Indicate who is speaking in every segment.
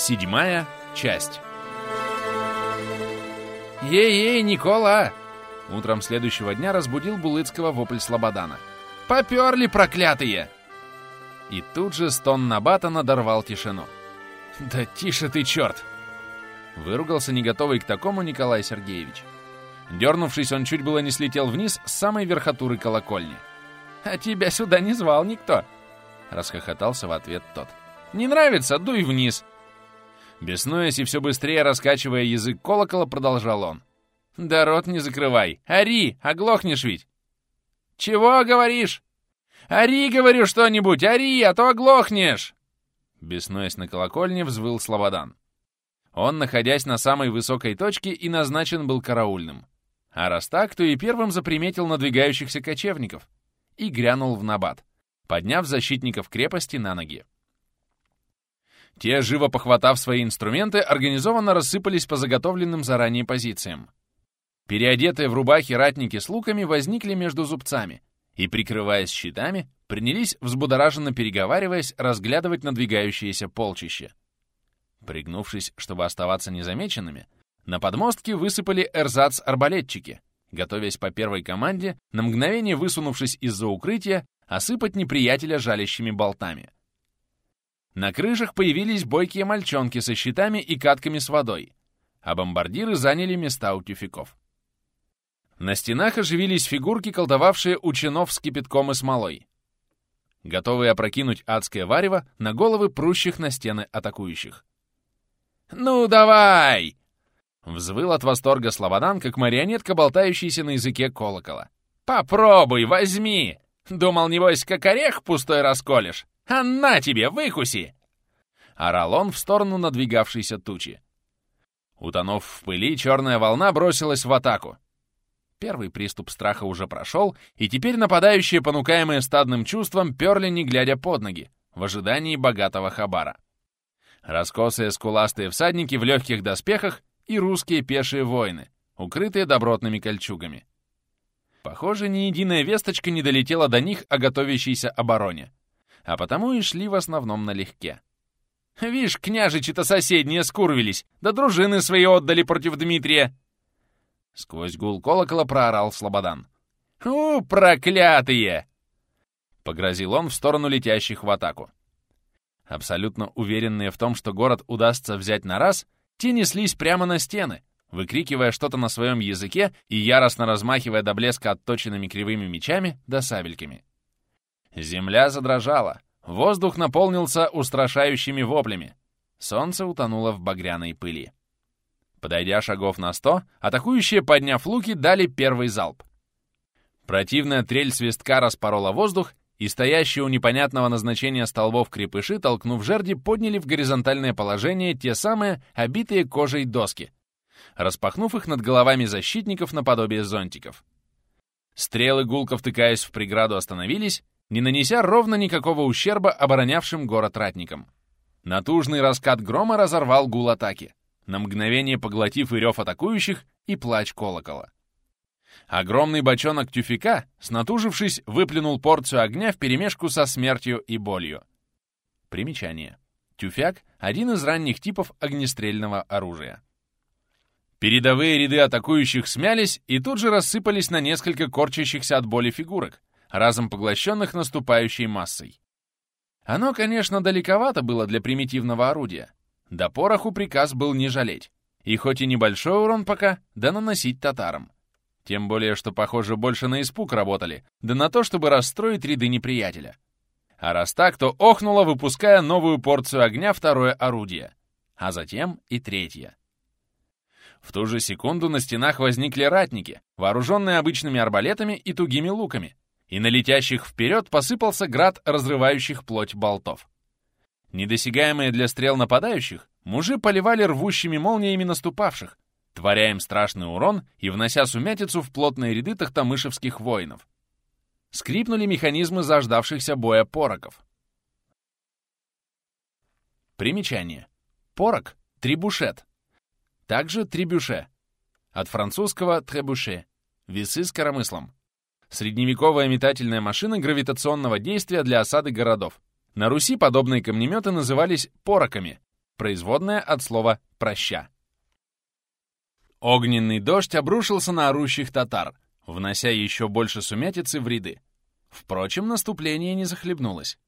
Speaker 1: Седьмая часть.
Speaker 2: «Ей-ей, Никола!»
Speaker 1: Утром следующего дня разбудил Булыцкого вопль Слободана.
Speaker 2: «Поперли, проклятые!»
Speaker 1: И тут же стон Набата надорвал тишину.
Speaker 2: «Да тише ты, черт!»
Speaker 1: Выругался не готовый к такому Николай Сергеевич. Дернувшись, он чуть было не слетел вниз с самой верхотуры колокольни.
Speaker 2: «А тебя сюда не звал никто!»
Speaker 1: Расхохотался в ответ тот.
Speaker 2: «Не нравится? Дуй вниз!»
Speaker 1: Беснуясь и все быстрее раскачивая язык колокола, продолжал он.
Speaker 2: «Да рот не закрывай! Ори! Оглохнешь ведь!» «Чего говоришь?» «Ори, говорю, что-нибудь! Ори, а то оглохнешь!»
Speaker 1: Беснуясь на колокольне, взвыл Слободан. Он, находясь на самой высокой точке, и назначен был караульным. А раз так, то и первым заприметил надвигающихся кочевников и грянул в набат, подняв защитников крепости на ноги. Те, живо похватав свои инструменты, организованно рассыпались по заготовленным заранее позициям. Переодетые в рубахи ратники с луками возникли между зубцами и, прикрываясь щитами, принялись, взбудораженно переговариваясь, разглядывать надвигающееся полчище. Пригнувшись, чтобы оставаться незамеченными, на подмостке высыпали эрзац-арбалетчики, готовясь по первой команде, на мгновение высунувшись из-за укрытия, осыпать неприятеля жалящими болтами. На крышах появились бойкие мальчонки со щитами и катками с водой, а бомбардиры заняли места у тюфяков. На стенах оживились фигурки, колдовавшие у чинов с кипятком и смолой, готовые опрокинуть адское варево на головы прущих на стены атакующих.
Speaker 2: «Ну, давай!»
Speaker 1: Взвыл от восторга Слободан, как марионетка, болтающаяся на языке колокола.
Speaker 2: «Попробуй, возьми! Думал, небось, как орех пустой расколешь? А на тебе, выкуси!»
Speaker 1: Орал он в сторону надвигавшейся тучи. Утонув в пыли, черная волна бросилась в атаку. Первый приступ страха уже прошел, и теперь нападающие, понукаемые стадным чувством, перли, не глядя под ноги, в ожидании богатого хабара. Раскосые скуластые всадники в легких доспехах и русские пешие воины, укрытые добротными кольчугами. Похоже, ни единая весточка не долетела до них о готовящейся обороне, а потому и шли в основном налегке.
Speaker 2: «Вишь, княжичи-то соседние скурвились, да дружины свои отдали против Дмитрия!»
Speaker 1: Сквозь гул колокола проорал Слободан.
Speaker 2: «У, проклятые!»
Speaker 1: Погрозил он в сторону летящих в атаку. Абсолютно уверенные в том, что город удастся взять на раз, те неслись прямо на стены, выкрикивая что-то на своем языке и яростно размахивая до блеска отточенными кривыми мечами да сабельками. Земля задрожала, воздух наполнился устрашающими воплями, солнце утонуло в багряной пыли. Подойдя шагов на сто, атакующие, подняв луки, дали первый залп. Противная трель свистка распорола воздух, и стоящие у непонятного назначения столбов крепыши, толкнув жерди, подняли в горизонтальное положение те самые обитые кожей доски, распахнув их над головами защитников наподобие зонтиков. Стрелы, гулко втыкаясь в преграду, остановились, не нанеся ровно никакого ущерба оборонявшим город ратникам. Натужный раскат грома разорвал гул атаки на мгновение поглотив и рев атакующих, и плач колокола. Огромный бочонок тюфика, снатужившись, выплюнул порцию огня вперемешку со смертью и болью. Примечание. Тюфяк — один из ранних типов огнестрельного оружия. Передовые ряды атакующих смялись и тут же рассыпались на несколько корчащихся от боли фигурок, разом поглощенных наступающей массой. Оно, конечно, далековато было для примитивного орудия, до пороху приказ был не жалеть. И хоть и небольшой урон пока, да наносить татарам. Тем более, что, похоже, больше на испуг работали, да на то, чтобы расстроить ряды неприятеля. А раз так, то охнуло, выпуская новую порцию огня второе орудие, а затем и третье. В ту же секунду на стенах возникли ратники, вооруженные обычными арбалетами и тугими луками, и на летящих вперед посыпался град разрывающих плоть болтов. Недосягаемые для стрел нападающих, мужи поливали рвущими молниями наступавших, творя им страшный урон и внося сумятицу в плотные ряды тахтамышевских воинов. Скрипнули механизмы заждавшихся боя пороков. Примечание. Порок — трибушет. Также трибюше. От французского требуше — весы с коромыслом. Средневековая метательная машина гравитационного действия для осады городов. На Руси подобные камнеметы назывались пороками, производное от слова «проща». Огненный дождь обрушился на орущих татар, внося еще больше сумятицы в ряды. Впрочем, наступление не захлебнулось.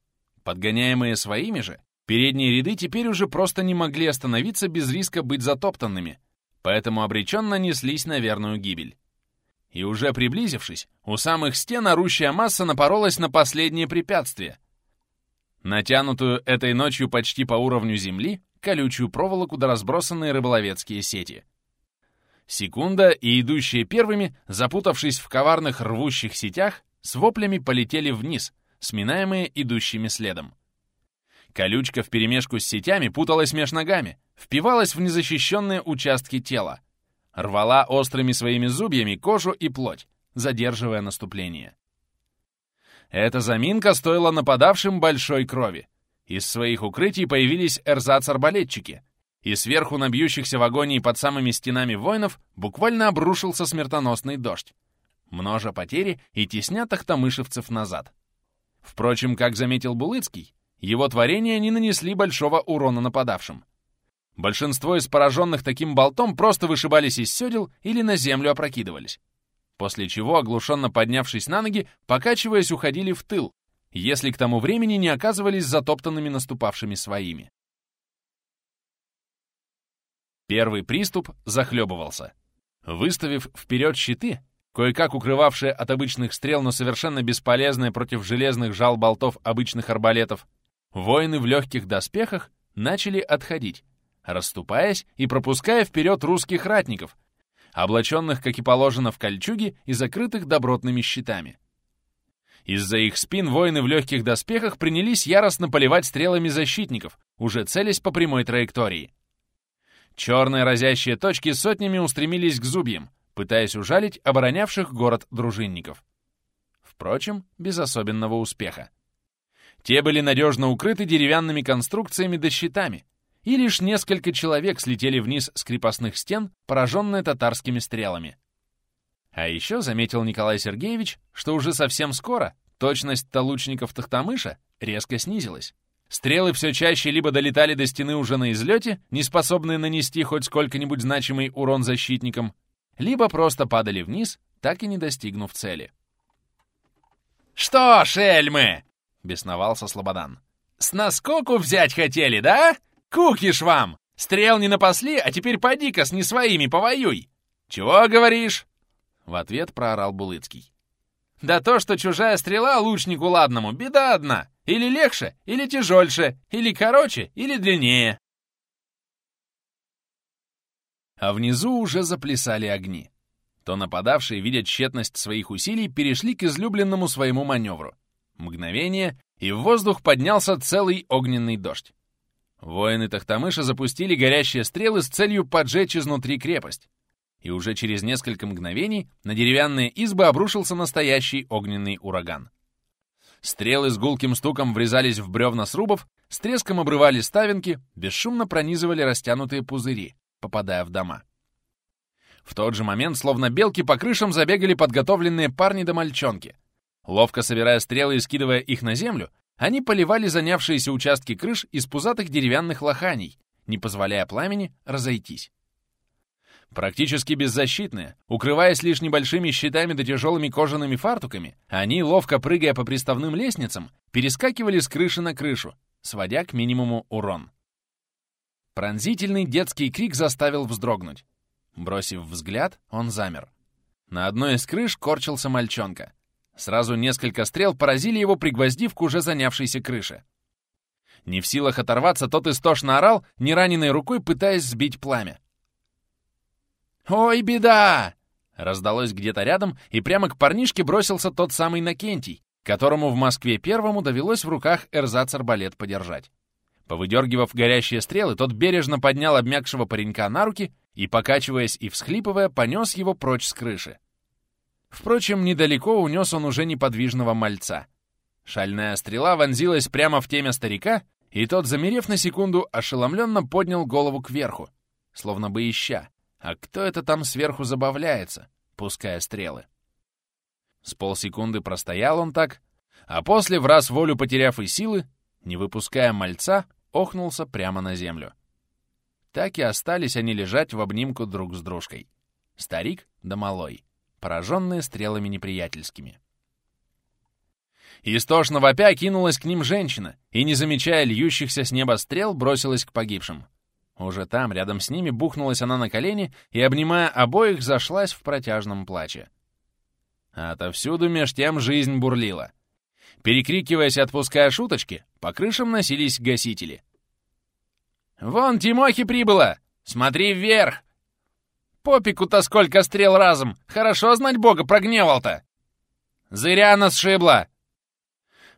Speaker 1: Подгоняемые своими же, передние ряды теперь уже просто не могли остановиться без риска быть затоптанными, поэтому обреченно неслись на верную гибель. И уже приблизившись, у самых стен орущая масса напоролась на последнее препятствие. Натянутую этой ночью почти по уровню земли колючую проволоку да разбросанные рыболовецкие сети. Секунда, и идущие первыми, запутавшись в коварных рвущих сетях, с воплями полетели вниз, сминаемые идущими следом. Колючка вперемешку с сетями путалась меж ногами, впивалась в незащищенные участки тела, рвала острыми своими зубьями кожу и плоть, задерживая наступление. Эта заминка стоила нападавшим большой крови. Из своих укрытий появились эрзац-арбалетчики, и сверху на бьющихся в агонии под самыми стенами воинов буквально обрушился смертоносный дождь, множа потери и тесня тахтамышевцев назад. Впрочем, как заметил Булыцкий, его творения не нанесли большого урона нападавшим. Большинство из пораженных таким болтом просто вышибались из седел или на землю опрокидывались. После чего, оглушенно поднявшись на ноги, покачиваясь, уходили в тыл, если к тому времени не оказывались затоптанными наступавшими своими. Первый приступ захлебывался. Выставив вперед щиты, кое-как укрывавшие от обычных стрел, но совершенно бесполезные против железных жал болтов обычных арбалетов, воины в легких доспехах начали отходить, расступаясь и пропуская вперед русских ратников, облаченных, как и положено, в кольчуги и закрытых добротными щитами. Из-за их спин воины в легких доспехах принялись яростно поливать стрелами защитников, уже целясь по прямой траектории. Черные разящие точки сотнями устремились к зубьям, пытаясь ужалить оборонявших город дружинников. Впрочем, без особенного успеха. Те были надежно укрыты деревянными конструкциями да щитами, и лишь несколько человек слетели вниз с крепостных стен, пораженные татарскими стрелами. А еще заметил Николай Сергеевич, что уже совсем скоро точность толучников Тахтамыша резко снизилась. Стрелы все чаще либо долетали до стены уже на излете, не способные нанести хоть сколько-нибудь значимый урон защитникам, либо просто падали вниз, так и не достигнув цели.
Speaker 2: «Что, шельмы!» — бесновался Слободан. «С наскоку взять хотели, да? Кукиш вам! Стрел не напасли, а теперь поди-ка с не своими повоюй! Чего говоришь?» В ответ проорал Булыцкий. «Да то, что чужая стрела лучнику ладному, беда одна. Или легче, или тяжельше, или короче, или длиннее».
Speaker 1: А внизу уже заплясали огни. То нападавшие, видя тщетность своих усилий, перешли к излюбленному своему маневру. Мгновение, и в воздух поднялся целый огненный дождь. Воины Тахтамыша запустили горящие стрелы с целью поджечь изнутри крепость, и уже через несколько мгновений на деревянные избы обрушился настоящий огненный ураган. Стрелы с гулким стуком врезались в бревна срубов, с треском обрывали ставинки, бесшумно пронизывали растянутые пузыри, попадая в дома. В тот же момент, словно белки, по крышам забегали подготовленные парни да мальчонки. Ловко собирая стрелы и скидывая их на землю, они поливали занявшиеся участки крыш из пузатых деревянных лоханий, не позволяя пламени разойтись. Практически беззащитные, укрываясь лишь небольшими щитами да тяжелыми кожаными фартуками, они, ловко прыгая по приставным лестницам, перескакивали с крыши на крышу, сводя к минимуму урон. Пронзительный детский крик заставил вздрогнуть. Бросив взгляд, он замер. На одной из крыш корчился мальчонка. Сразу несколько стрел поразили его, пригвоздив к уже занявшейся крыше. Не в силах оторваться, тот истошно орал, не раненой рукой пытаясь сбить пламя.
Speaker 2: «Ой, беда!»
Speaker 1: Раздалось где-то рядом, и прямо к парнишке бросился тот самый Накентий, которому в Москве первому довелось в руках эрзац-арбалет подержать. Повыдергивав горящие стрелы, тот бережно поднял обмякшего паренька на руки и, покачиваясь и всхлипывая, понес его прочь с крыши. Впрочем, недалеко унес он уже неподвижного мальца. Шальная стрела вонзилась прямо в темя старика, и тот, замерев на секунду, ошеломленно поднял голову кверху, словно бы ища, а кто это там сверху забавляется, пуская стрелы? С полсекунды простоял он так, а после, в раз волю потеряв и силы, не выпуская мальца, охнулся прямо на землю. Так и остались они лежать в обнимку друг с дружкой. Старик да малой, пораженные стрелами неприятельскими. Истошно вопя кинулась к ним женщина и, не замечая льющихся с неба стрел, бросилась к погибшим. Уже там, рядом с ними, бухнулась она на колени и, обнимая обоих, зашлась в протяжном плаче. Отовсюду меж тем жизнь бурлила. Перекрикиваясь и отпуская шуточки, по крышам носились гасители. «Вон Тимохи прибыла! Смотри вверх! Попику-то сколько стрел разом! Хорошо знать Бога прогневал-то! Зыря нас сшибла!»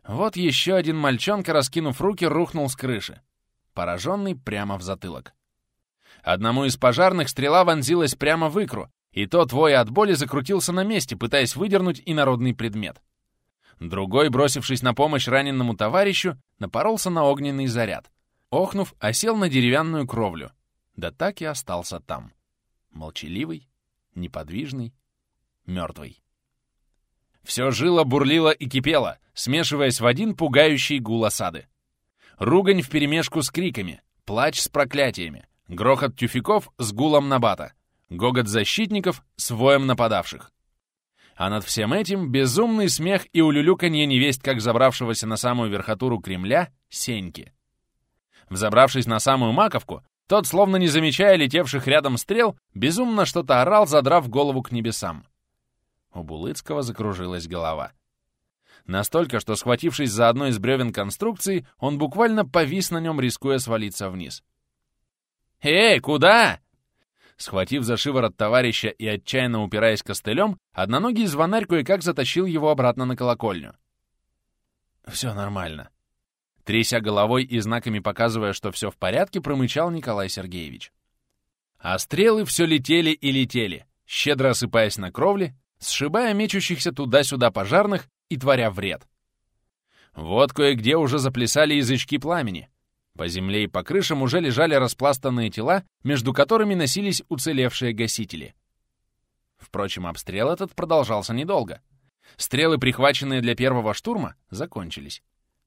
Speaker 1: Вот еще один мальчонка, раскинув руки, рухнул с крыши, пораженный прямо в затылок. Одному из пожарных стрела вонзилась прямо в икру, и тот, воя от боли, закрутился на месте, пытаясь выдернуть инородный предмет. Другой, бросившись на помощь раненному товарищу, напоролся на огненный заряд. Охнув, осел на деревянную кровлю. Да так и остался там. Молчаливый, неподвижный, мертвый. Все жило, бурлило и кипело, смешиваясь в один пугающий гул осады. Ругань вперемешку с криками, плач с проклятиями, грохот тюфяков с гулом набата, гогот защитников с воем нападавших. А над всем этим безумный смех и улюлюканье невесть, как забравшегося на самую верхотуру Кремля, Сеньки. Взобравшись на самую маковку, тот, словно не замечая летевших рядом стрел, безумно что-то орал, задрав голову к небесам. У Булыцкого закружилась голова. Настолько, что, схватившись за одно из бревен конструкции, он буквально повис на нем, рискуя свалиться вниз. «Эй, куда?» Схватив за шиворот товарища и отчаянно упираясь костылем, одноногий звонарь кое-как затащил его обратно на колокольню. «Все нормально». Тряся головой и знаками показывая, что все в порядке, промычал Николай Сергеевич. А стрелы все летели и летели, щедро осыпаясь на кровле, сшибая мечущихся туда-сюда пожарных и творя вред. Вот кое-где уже заплясали язычки пламени, по земле и по крышам уже лежали распластанные тела, между которыми носились уцелевшие гасители. Впрочем, обстрел этот продолжался недолго. Стрелы, прихваченные для первого штурма, закончились.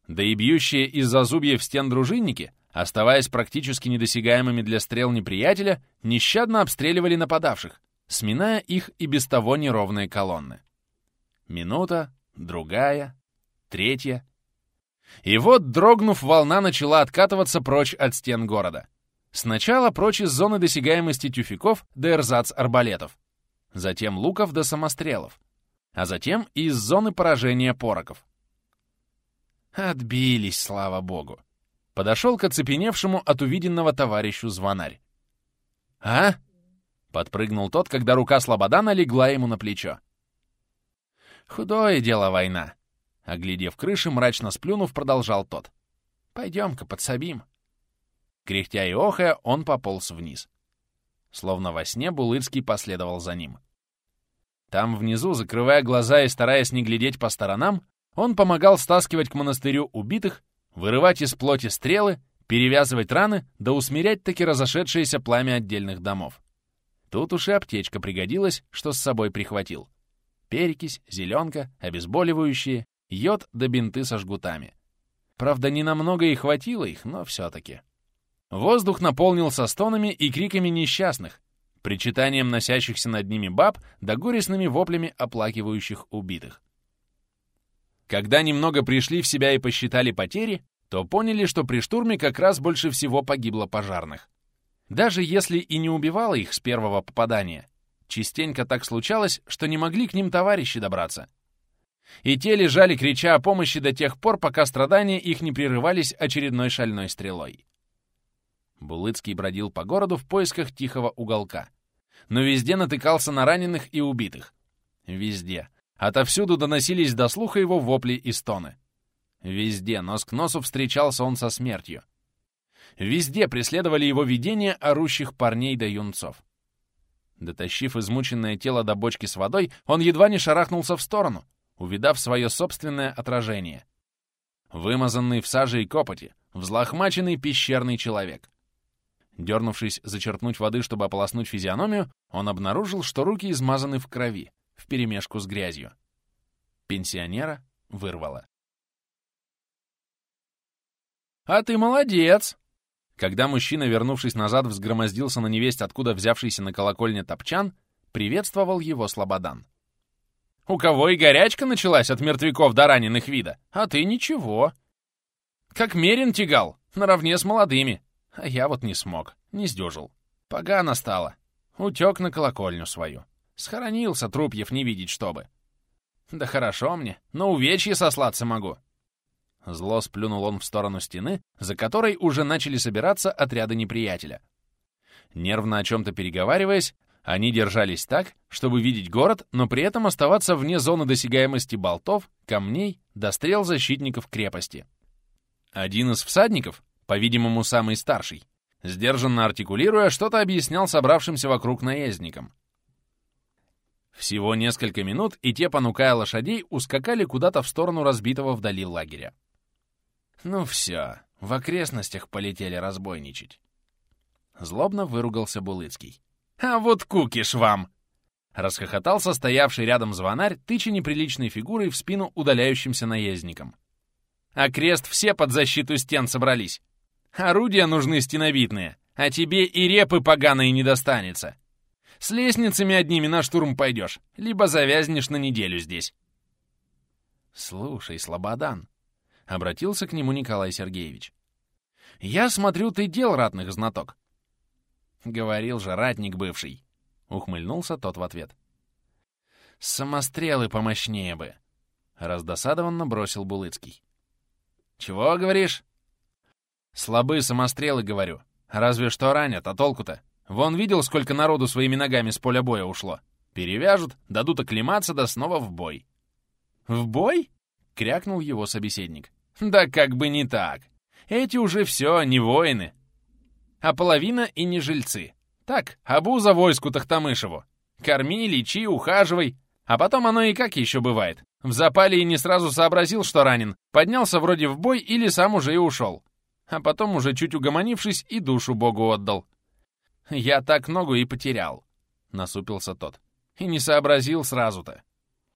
Speaker 1: Да и бьющие из-за зубьев стен дружинники, оставаясь практически недосягаемыми для стрел неприятеля, нещадно обстреливали нападавших, сминая их и без того неровные колонны. Минута, другая, третья — и вот, дрогнув, волна начала откатываться прочь от стен города. Сначала прочь из зоны досягаемости тюфяков до эрзац-арбалетов, затем луков до самострелов, а затем из зоны поражения пороков. Отбились, слава богу. Подошел к оцепеневшему от увиденного товарищу звонарь. «А?» — подпрыгнул тот, когда рука Слободана легла ему на плечо. «Худое дело война. Оглядев крыши, мрачно сплюнув, продолжал тот. «Пойдем-ка подсобим». Кряхтя и охая, он пополз вниз. Словно во сне Булыцкий последовал за ним. Там внизу, закрывая глаза и стараясь не глядеть по сторонам, он помогал стаскивать к монастырю убитых, вырывать из плоти стрелы, перевязывать раны, да усмирять таки разошедшееся пламя отдельных домов. Тут уж и аптечка пригодилась, что с собой прихватил. Перекись, зеленка, обезболивающие, йод да бинты со жгутами. Правда, не намного и хватило их, но все-таки. Воздух наполнился стонами и криками несчастных, причитанием носящихся над ними баб да горестными воплями оплакивающих убитых. Когда немного пришли в себя и посчитали потери, то поняли, что при штурме как раз больше всего погибло пожарных. Даже если и не убивало их с первого попадания, частенько так случалось, что не могли к ним товарищи добраться — и те лежали, крича о помощи до тех пор, пока страдания их не прерывались очередной шальной стрелой. Булыцкий бродил по городу в поисках тихого уголка. Но везде натыкался на раненых и убитых. Везде. Отовсюду доносились до слуха его вопли и стоны. Везде, нос к носу, встречался он со смертью. Везде преследовали его видения орущих парней да юнцов. Дотащив измученное тело до бочки с водой, он едва не шарахнулся в сторону — увидав свое собственное отражение. Вымазанный в саже и копоти, взлохмаченный пещерный человек. Дернувшись зачерпнуть воды, чтобы ополоснуть физиономию, он обнаружил, что руки измазаны в крови, вперемешку с грязью. Пенсионера вырвало. «А ты молодец!» Когда мужчина, вернувшись назад, взгромоздился на невесть, откуда взявшийся на колокольне топчан, приветствовал его Слободан. «У кого и горячка началась от мертвяков до раненых вида, а ты ничего. Как мерин тягал, наравне с молодыми. А я вот не смог, не сдюжил. Погано стало. Утек на колокольню свою. Схоронился, трупьев не видеть, чтобы. Да хорошо мне, но увечье сослаться могу. Зло сплюнул он в сторону стены, за которой уже начали собираться отряды неприятеля. Нервно о чем-то переговариваясь, они держались так, чтобы видеть город, но при этом оставаться вне зоны досягаемости болтов, камней, до стрел защитников крепости. Один из всадников, по-видимому, самый старший, сдержанно артикулируя, что-то объяснял собравшимся вокруг наездникам. Всего несколько минут, и те, понукая лошадей, ускакали куда-то в сторону разбитого вдали лагеря. Ну все, в окрестностях полетели разбойничать. Злобно выругался Булыцкий. «А вот кукиш вам!» Расхохотался стоявший рядом звонарь, тыча неприличной фигурой в спину удаляющимся наездникам. «А крест все под защиту стен собрались. Орудия нужны стеновидные, а тебе и репы поганые не достанется. С лестницами одними на штурм пойдешь, либо завязнешь на неделю здесь». «Слушай, Слободан», Обратился к нему Николай Сергеевич. «Я смотрю, ты дел ратных знаток». «Говорил же, ратник бывший», — ухмыльнулся тот в ответ. «Самострелы помощнее бы», — раздосадованно бросил Булыцкий. «Чего, говоришь?» «Слабы самострелы, говорю. Разве что ранят, а толку-то? Вон видел, сколько народу своими ногами с поля боя ушло. Перевяжут, дадут оклематься, да снова в бой». «В бой?» — крякнул его собеседник. Да как бы не так. Эти уже все, не воины. А половина и не жильцы. Так, обуза войску Тахтамышеву. Корми, лечи, ухаживай. А потом оно и как еще бывает. В запале и не сразу сообразил, что ранен. Поднялся вроде в бой или сам уже и ушел. А потом уже чуть угомонившись и душу Богу отдал. Я так ногу и потерял. Насупился тот. И не сообразил сразу-то.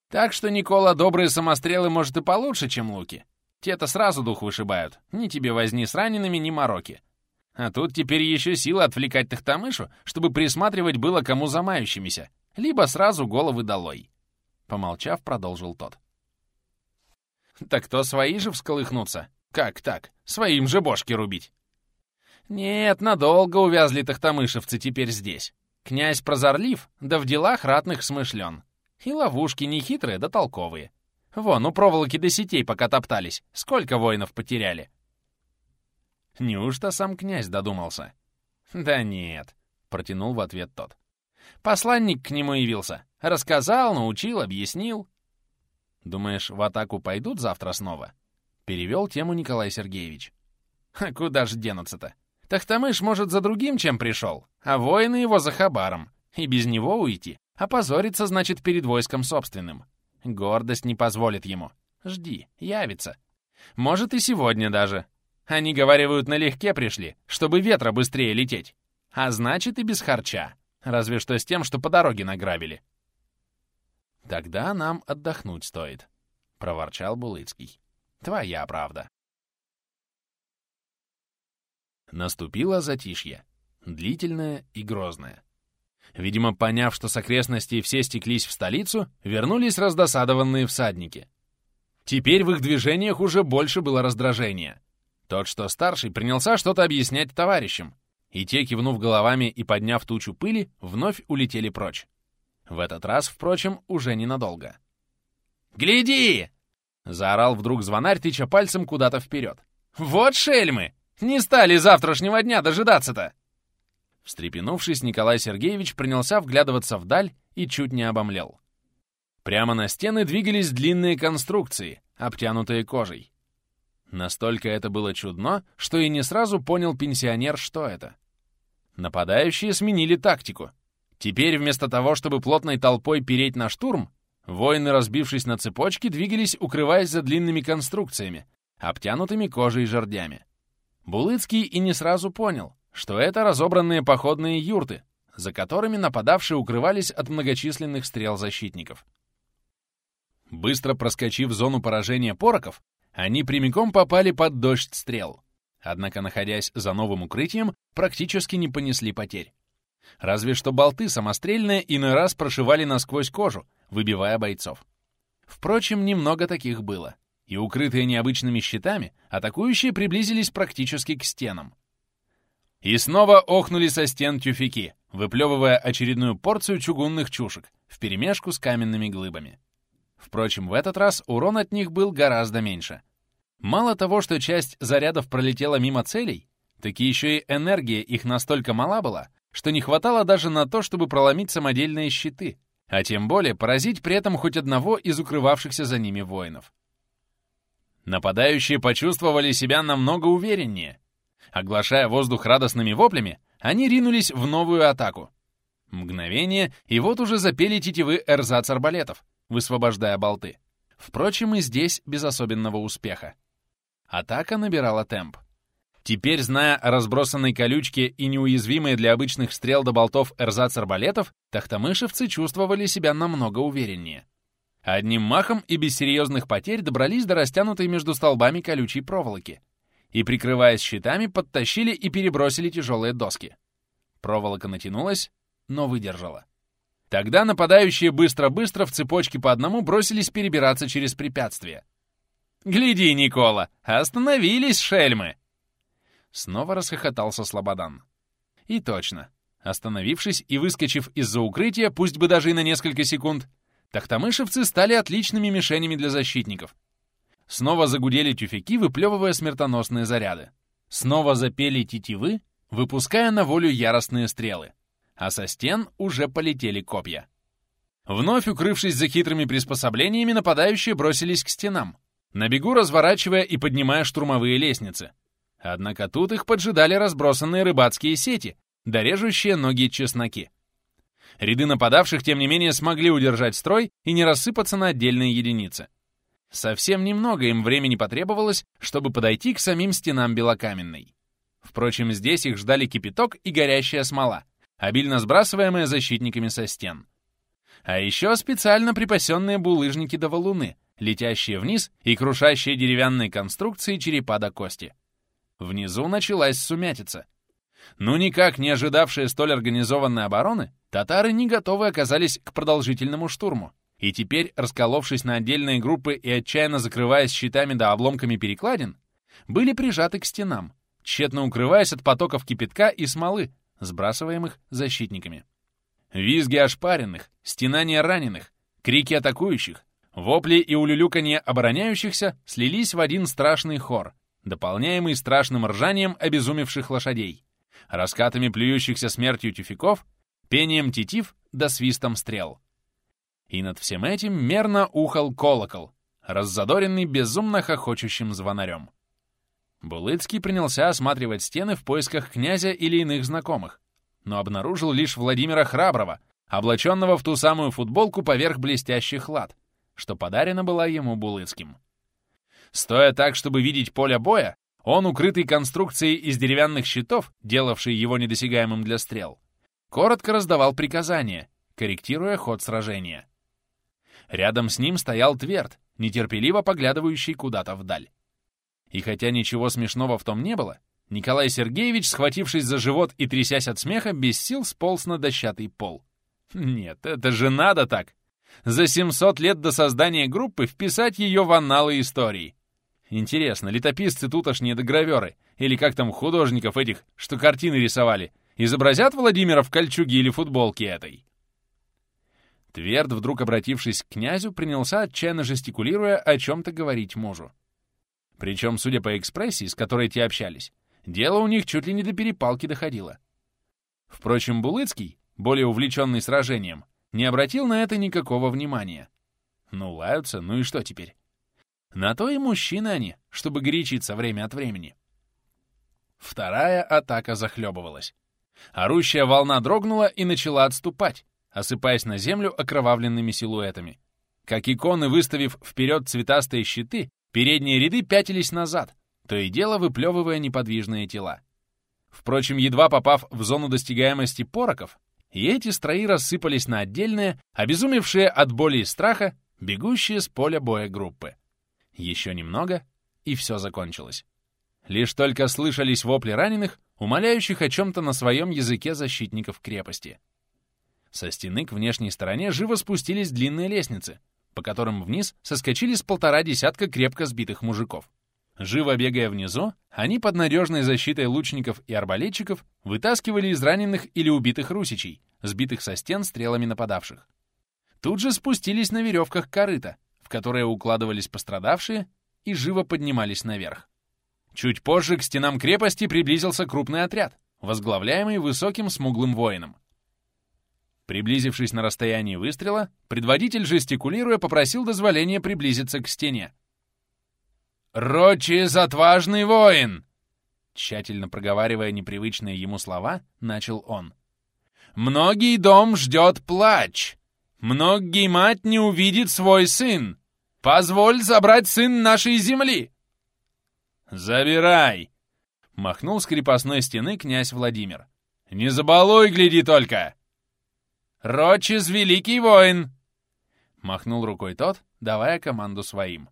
Speaker 1: Так что, Никола, добрые самострелы, может, и получше, чем луки. Те-то сразу дух вышибают. Ни тебе возни с ранеными, ни мороки. А тут теперь еще сила отвлекать Тахтамышу, чтобы присматривать было кому замающимися. Либо сразу головы долой. Помолчав, продолжил тот. Так то свои же всколыхнутся. Как так? Своим же бошки рубить. Нет, надолго увязли тахтамышевцы теперь здесь. Князь прозорлив, да в делах ратных смышлен. И ловушки нехитрые да толковые. Вон, у проволоки до сетей пока топтались. Сколько воинов потеряли?» Неужто сам князь додумался? «Да нет», — протянул в ответ тот. «Посланник к нему явился. Рассказал, научил, объяснил». «Думаешь, в атаку пойдут завтра снова?» Перевел тему Николай Сергеевич. «А куда ж денутся-то? Тахтамыш, может, за другим чем пришел, а воины его за хабаром. И без него уйти. Опозориться, значит, перед войском собственным. Гордость не позволит ему. Жди, явится. Может, и сегодня даже. Они, говаривают, налегке пришли, чтобы ветра быстрее лететь. А значит, и без харча. Разве что с тем, что по дороге награбили. «Тогда нам отдохнуть стоит», — проворчал Булыцкий. «Твоя правда». Наступило затишье, длительное и грозное. Видимо, поняв, что с окрестностей все стеклись в столицу, вернулись раздосадованные всадники. Теперь в их движениях уже больше было раздражения. Тот, что старший, принялся что-то объяснять товарищам, и те, кивнув головами и подняв тучу пыли, вновь улетели прочь. В этот раз, впрочем, уже ненадолго. «Гляди!» — заорал вдруг звонарь, тыча пальцем куда-то вперед. «Вот шельмы! Не стали завтрашнего дня дожидаться-то!» Встрепенувшись, Николай Сергеевич принялся вглядываться вдаль и чуть не обомлел. Прямо на стены двигались длинные конструкции, обтянутые кожей. Настолько это было чудно, что и не сразу понял пенсионер, что это. Нападающие сменили тактику. Теперь вместо того, чтобы плотной толпой переть на штурм, воины, разбившись на цепочки, двигались, укрываясь за длинными конструкциями, обтянутыми кожей жердями. Булыцкий и не сразу понял, что это разобранные походные юрты, за которыми нападавшие укрывались от многочисленных стрел защитников. Быстро проскочив зону поражения пороков, они прямиком попали под дождь стрел. однако, находясь за новым укрытием, практически не понесли потерь. Разве что болты самострельные иной раз прошивали насквозь кожу, выбивая бойцов. Впрочем, немного таких было, и укрытые необычными щитами, атакующие приблизились практически к стенам. И снова охнули со стен тюфяки, выплевывая очередную порцию чугунных чушек вперемешку с каменными глыбами. Впрочем, в этот раз урон от них был гораздо меньше. Мало того, что часть зарядов пролетела мимо целей, так еще и энергия их настолько мала была, что не хватало даже на то, чтобы проломить самодельные щиты, а тем более поразить при этом хоть одного из укрывавшихся за ними воинов. Нападающие почувствовали себя намного увереннее, Оглашая воздух радостными воплями, они ринулись в новую атаку. Мгновение, и вот уже запели тетивы эрзац-арбалетов, высвобождая болты. Впрочем, и здесь без особенного успеха. Атака набирала темп. Теперь, зная о разбросанной колючке и неуязвимые для обычных стрел до болтов эрзац-арбалетов, тахтамышевцы чувствовали себя намного увереннее. Одним махом и без серьезных потерь добрались до растянутой между столбами колючей проволоки — и, прикрываясь щитами, подтащили и перебросили тяжелые доски. Проволока натянулась, но выдержала. Тогда нападающие быстро-быстро в цепочке по одному бросились перебираться через препятствия. «Гляди, Никола! Остановились, шельмы!» Снова расхохотался Слободан. И точно. Остановившись и выскочив из-за укрытия, пусть бы даже и на несколько секунд, тахтамышевцы стали отличными мишенями для защитников — Снова загудели тюфяки, выплевывая смертоносные заряды. Снова запели тетивы, выпуская на волю яростные стрелы. А со стен уже полетели копья. Вновь укрывшись за хитрыми приспособлениями, нападающие бросились к стенам, на бегу разворачивая и поднимая штурмовые лестницы. Однако тут их поджидали разбросанные рыбацкие сети, дорежущие ноги чесноки. Ряды нападавших, тем не менее, смогли удержать строй и не рассыпаться на отдельные единицы. Совсем немного им времени потребовалось, чтобы подойти к самим стенам белокаменной. Впрочем, здесь их ждали кипяток и горящая смола, обильно сбрасываемая защитниками со стен. А еще специально припасенные булыжники до валуны, летящие вниз и крушащие деревянные конструкции черепа до кости. Внизу началась сумятица. Ну никак не ожидавшие столь организованной обороны, татары не готовы оказались к продолжительному штурму и теперь, расколовшись на отдельные группы и отчаянно закрываясь щитами да обломками перекладин, были прижаты к стенам, тщетно укрываясь от потоков кипятка и смолы, сбрасываемых защитниками. Визги ошпаренных, стенания раненых, крики атакующих, вопли и улюлюканье обороняющихся слились в один страшный хор, дополняемый страшным ржанием обезумевших лошадей, раскатами плюющихся смертью тюфяков, пением тетив да свистом стрел. И над всем этим мерно ухал колокол, раззадоренный безумно хохочущим звонарем. Булыцкий принялся осматривать стены в поисках князя или иных знакомых, но обнаружил лишь Владимира Храброва, облаченного в ту самую футболку поверх блестящих лад, что подарена была ему Булыцким. Стоя так, чтобы видеть поле боя, он, укрытый конструкцией из деревянных щитов, делавший его недосягаемым для стрел, коротко раздавал приказания, корректируя ход сражения. Рядом с ним стоял Тверд, нетерпеливо поглядывающий куда-то вдаль. И хотя ничего смешного в том не было, Николай Сергеевич, схватившись за живот и трясясь от смеха, без сил сполз на дощатый пол. Нет, это же надо так! За 700 лет до создания группы вписать ее в анналы истории. Интересно, летописцы тутошние дограверы, или как там художников этих, что картины рисовали, изобразят Владимира в кольчуге или футболке этой? Тверд, вдруг обратившись к князю, принялся, отчаянно жестикулируя, о чем-то говорить мужу. Причем, судя по экспрессии, с которой те общались, дело у них чуть ли не до перепалки доходило. Впрочем, Булыцкий, более увлеченный сражением, не обратил на это никакого внимания. Ну, лаются, ну и что теперь? На то и мужчины они, чтобы горячиться время от времени. Вторая атака захлебывалась. Орущая волна дрогнула и начала отступать, осыпаясь на землю окровавленными силуэтами. Как иконы, выставив вперед цветастые щиты, передние ряды пятились назад, то и дело выплевывая неподвижные тела. Впрочем, едва попав в зону достигаемости пороков, и эти строи рассыпались на отдельные, обезумевшие от боли и страха, бегущие с поля боя группы. Еще немного, и все закончилось. Лишь только слышались вопли раненых, умоляющих о чем-то на своем языке защитников крепости. Со стены к внешней стороне живо спустились длинные лестницы, по которым вниз соскочили с полтора десятка крепко сбитых мужиков. Живо бегая внизу, они под надежной защитой лучников и арбалетчиков вытаскивали из раненых или убитых русичей, сбитых со стен стрелами нападавших. Тут же спустились на веревках корыта, которые укладывались пострадавшие и живо поднимались наверх. Чуть позже к стенам крепости приблизился крупный отряд, возглавляемый высоким смуглым воином. Приблизившись на расстояние выстрела, предводитель, жестикулируя, попросил дозволения приблизиться к стене. «Рочис — отважный воин!» Тщательно проговаривая непривычные ему слова, начал он. «Многий дом ждет плач. Многий мать не увидит свой сын. Позволь забрать сын нашей земли!» «Забирай!» — махнул с крепостной стены князь Владимир. «Не забалуй, гляди только!» «Рочиз — великий воин!» — махнул рукой тот, давая команду своим.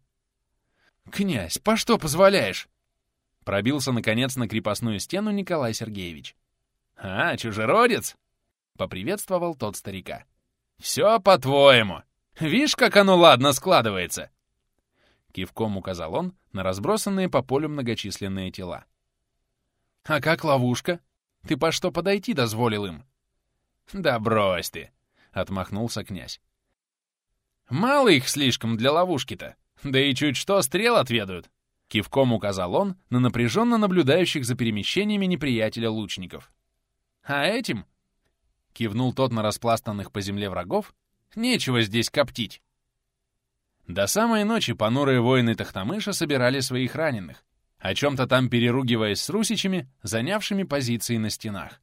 Speaker 1: «Князь, по что позволяешь?» Пробился, наконец, на крепостную стену Николай Сергеевич. «А, чужеродец!» — поприветствовал тот старика. «Все по-твоему! Вишь, как оно ладно складывается!» Кивком указал он на разбросанные по полю многочисленные тела. «А как ловушка? Ты по что подойти дозволил им?» «Да брось ты!» — отмахнулся князь. «Мало их слишком для ловушки-то, да и чуть что стрел отведают!» Кивком указал он на напряженно наблюдающих за перемещениями неприятеля лучников. «А этим?» — кивнул тот на распластанных по земле врагов. «Нечего здесь коптить!» До самой ночи понурые воины Тахтамыша собирали своих раненых, о чем-то там переругиваясь с русичами, занявшими позиции на стенах.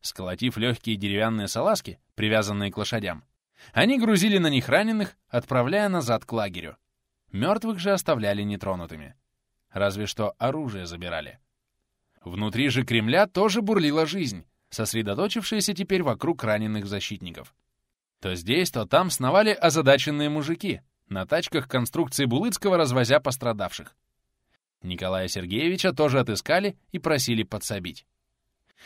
Speaker 1: Сколотив легкие деревянные салазки, привязанные к лошадям, они грузили на них раненых, отправляя назад к лагерю. Мертвых же оставляли нетронутыми. Разве что оружие забирали. Внутри же Кремля тоже бурлила жизнь, сосредоточившаяся теперь вокруг раненых защитников. То здесь, то там сновали озадаченные мужики, на тачках конструкции Булыцкого развозя пострадавших. Николая Сергеевича тоже отыскали и просили подсобить.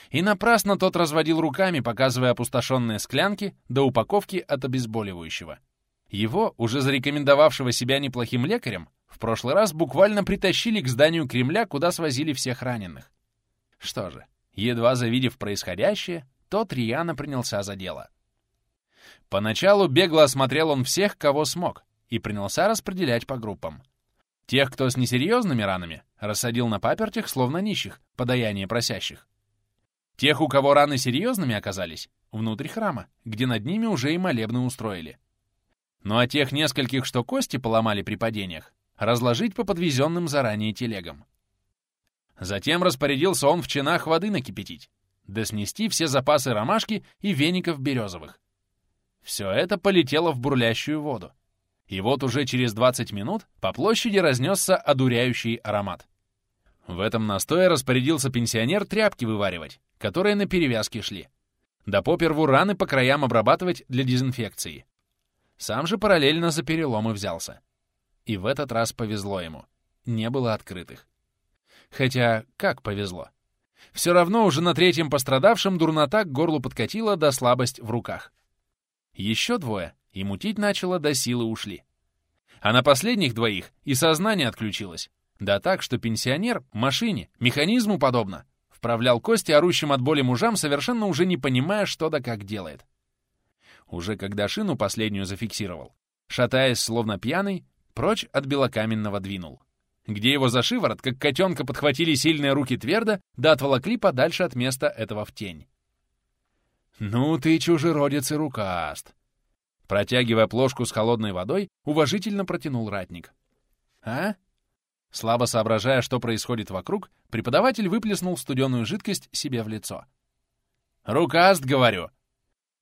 Speaker 1: И напрасно тот разводил руками, показывая опустошенные склянки до упаковки от обезболивающего. Его, уже зарекомендовавшего себя неплохим лекарем, в прошлый раз буквально притащили к зданию Кремля, куда свозили всех раненых. Что же, едва завидев происходящее, тот рьяно принялся за дело. Поначалу бегло осмотрел он всех, кого смог, и принялся распределять по группам. Тех, кто с несерьезными ранами, рассадил на папертях, словно нищих, подаяние просящих. Тех, у кого раны серьезными оказались, внутрь храма, где над ними уже и молебны устроили. Ну а тех нескольких, что кости поломали при падениях, разложить по подвезенным заранее телегам. Затем распорядился он в чинах воды накипятить, да снести все запасы ромашки и веников березовых. Все это полетело в бурлящую воду, и вот уже через 20 минут по площади разнесся одуряющий аромат. В этом настое распорядился пенсионер тряпки вываривать, которые на перевязке шли. Да поперву раны по краям обрабатывать для дезинфекции. Сам же параллельно за переломы взялся. И в этот раз повезло ему. Не было открытых. Хотя, как повезло? Все равно уже на третьем пострадавшем дурнота к горлу подкатила до слабость в руках. Еще двое и мутить начало, до силы ушли. А на последних двоих и сознание отключилось. Да так, что пенсионер машине, механизму подобно, вправлял кости орущим от боли мужам, совершенно уже не понимая, что да как делает. Уже когда шину последнюю зафиксировал, шатаясь, словно пьяный, прочь от белокаменного двинул. Где его за шиворот, как котенка, подхватили сильные руки твердо, да отволокли подальше от места этого в тень. «Ну ты, чужеродец и рукаст!» Протягивая плошку с холодной водой, уважительно протянул ратник. «А?» Слабо соображая, что происходит вокруг, преподаватель выплеснул студеную жидкость себе в лицо. «Рукаст, говорю!»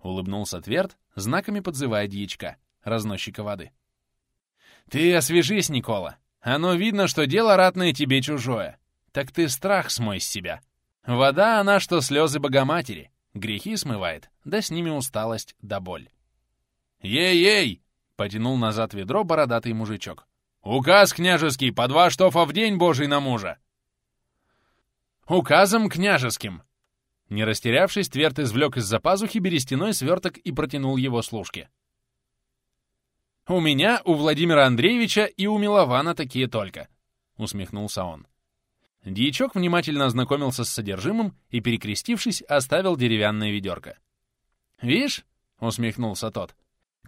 Speaker 1: Улыбнулся Тверд, знаками подзывая дьячка, разносчика воды. «Ты освежись, Никола. Оно видно, что дело ратное тебе чужое. Так ты страх смой с себя. Вода, она что слезы Богоматери. Грехи смывает, да с ними усталость да боль. «Ей-ей!» — потянул назад ведро бородатый мужичок. «Указ княжеский, по два штофа в день божий на мужа!» Указом княжеским!» Не растерявшись, Тверд извлек из-за пазухи берестяной сверток и протянул его служке. «У меня, у Владимира Андреевича и у Милована такие только», — усмехнулся он. Дьячок внимательно ознакомился с содержимым и, перекрестившись, оставил деревянное ведерко. «Вишь?» — усмехнулся тот.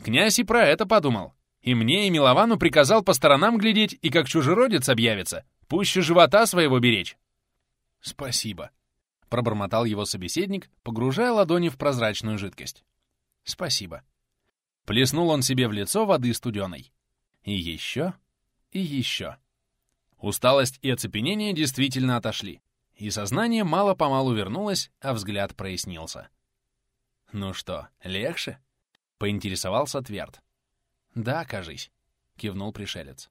Speaker 1: «Князь и про это подумал. И мне, и Миловану приказал по сторонам глядеть, и как чужеродец объявится, пуще живота своего беречь». «Спасибо», — пробормотал его собеседник, погружая ладони в прозрачную жидкость. «Спасибо». Плеснул он себе в лицо воды студеной. И еще, и еще. Усталость и оцепенение действительно отошли, и сознание мало-помалу вернулось, а взгляд прояснился. «Ну что, легче?» — поинтересовался Тверд. «Да, кажись», — кивнул пришелец.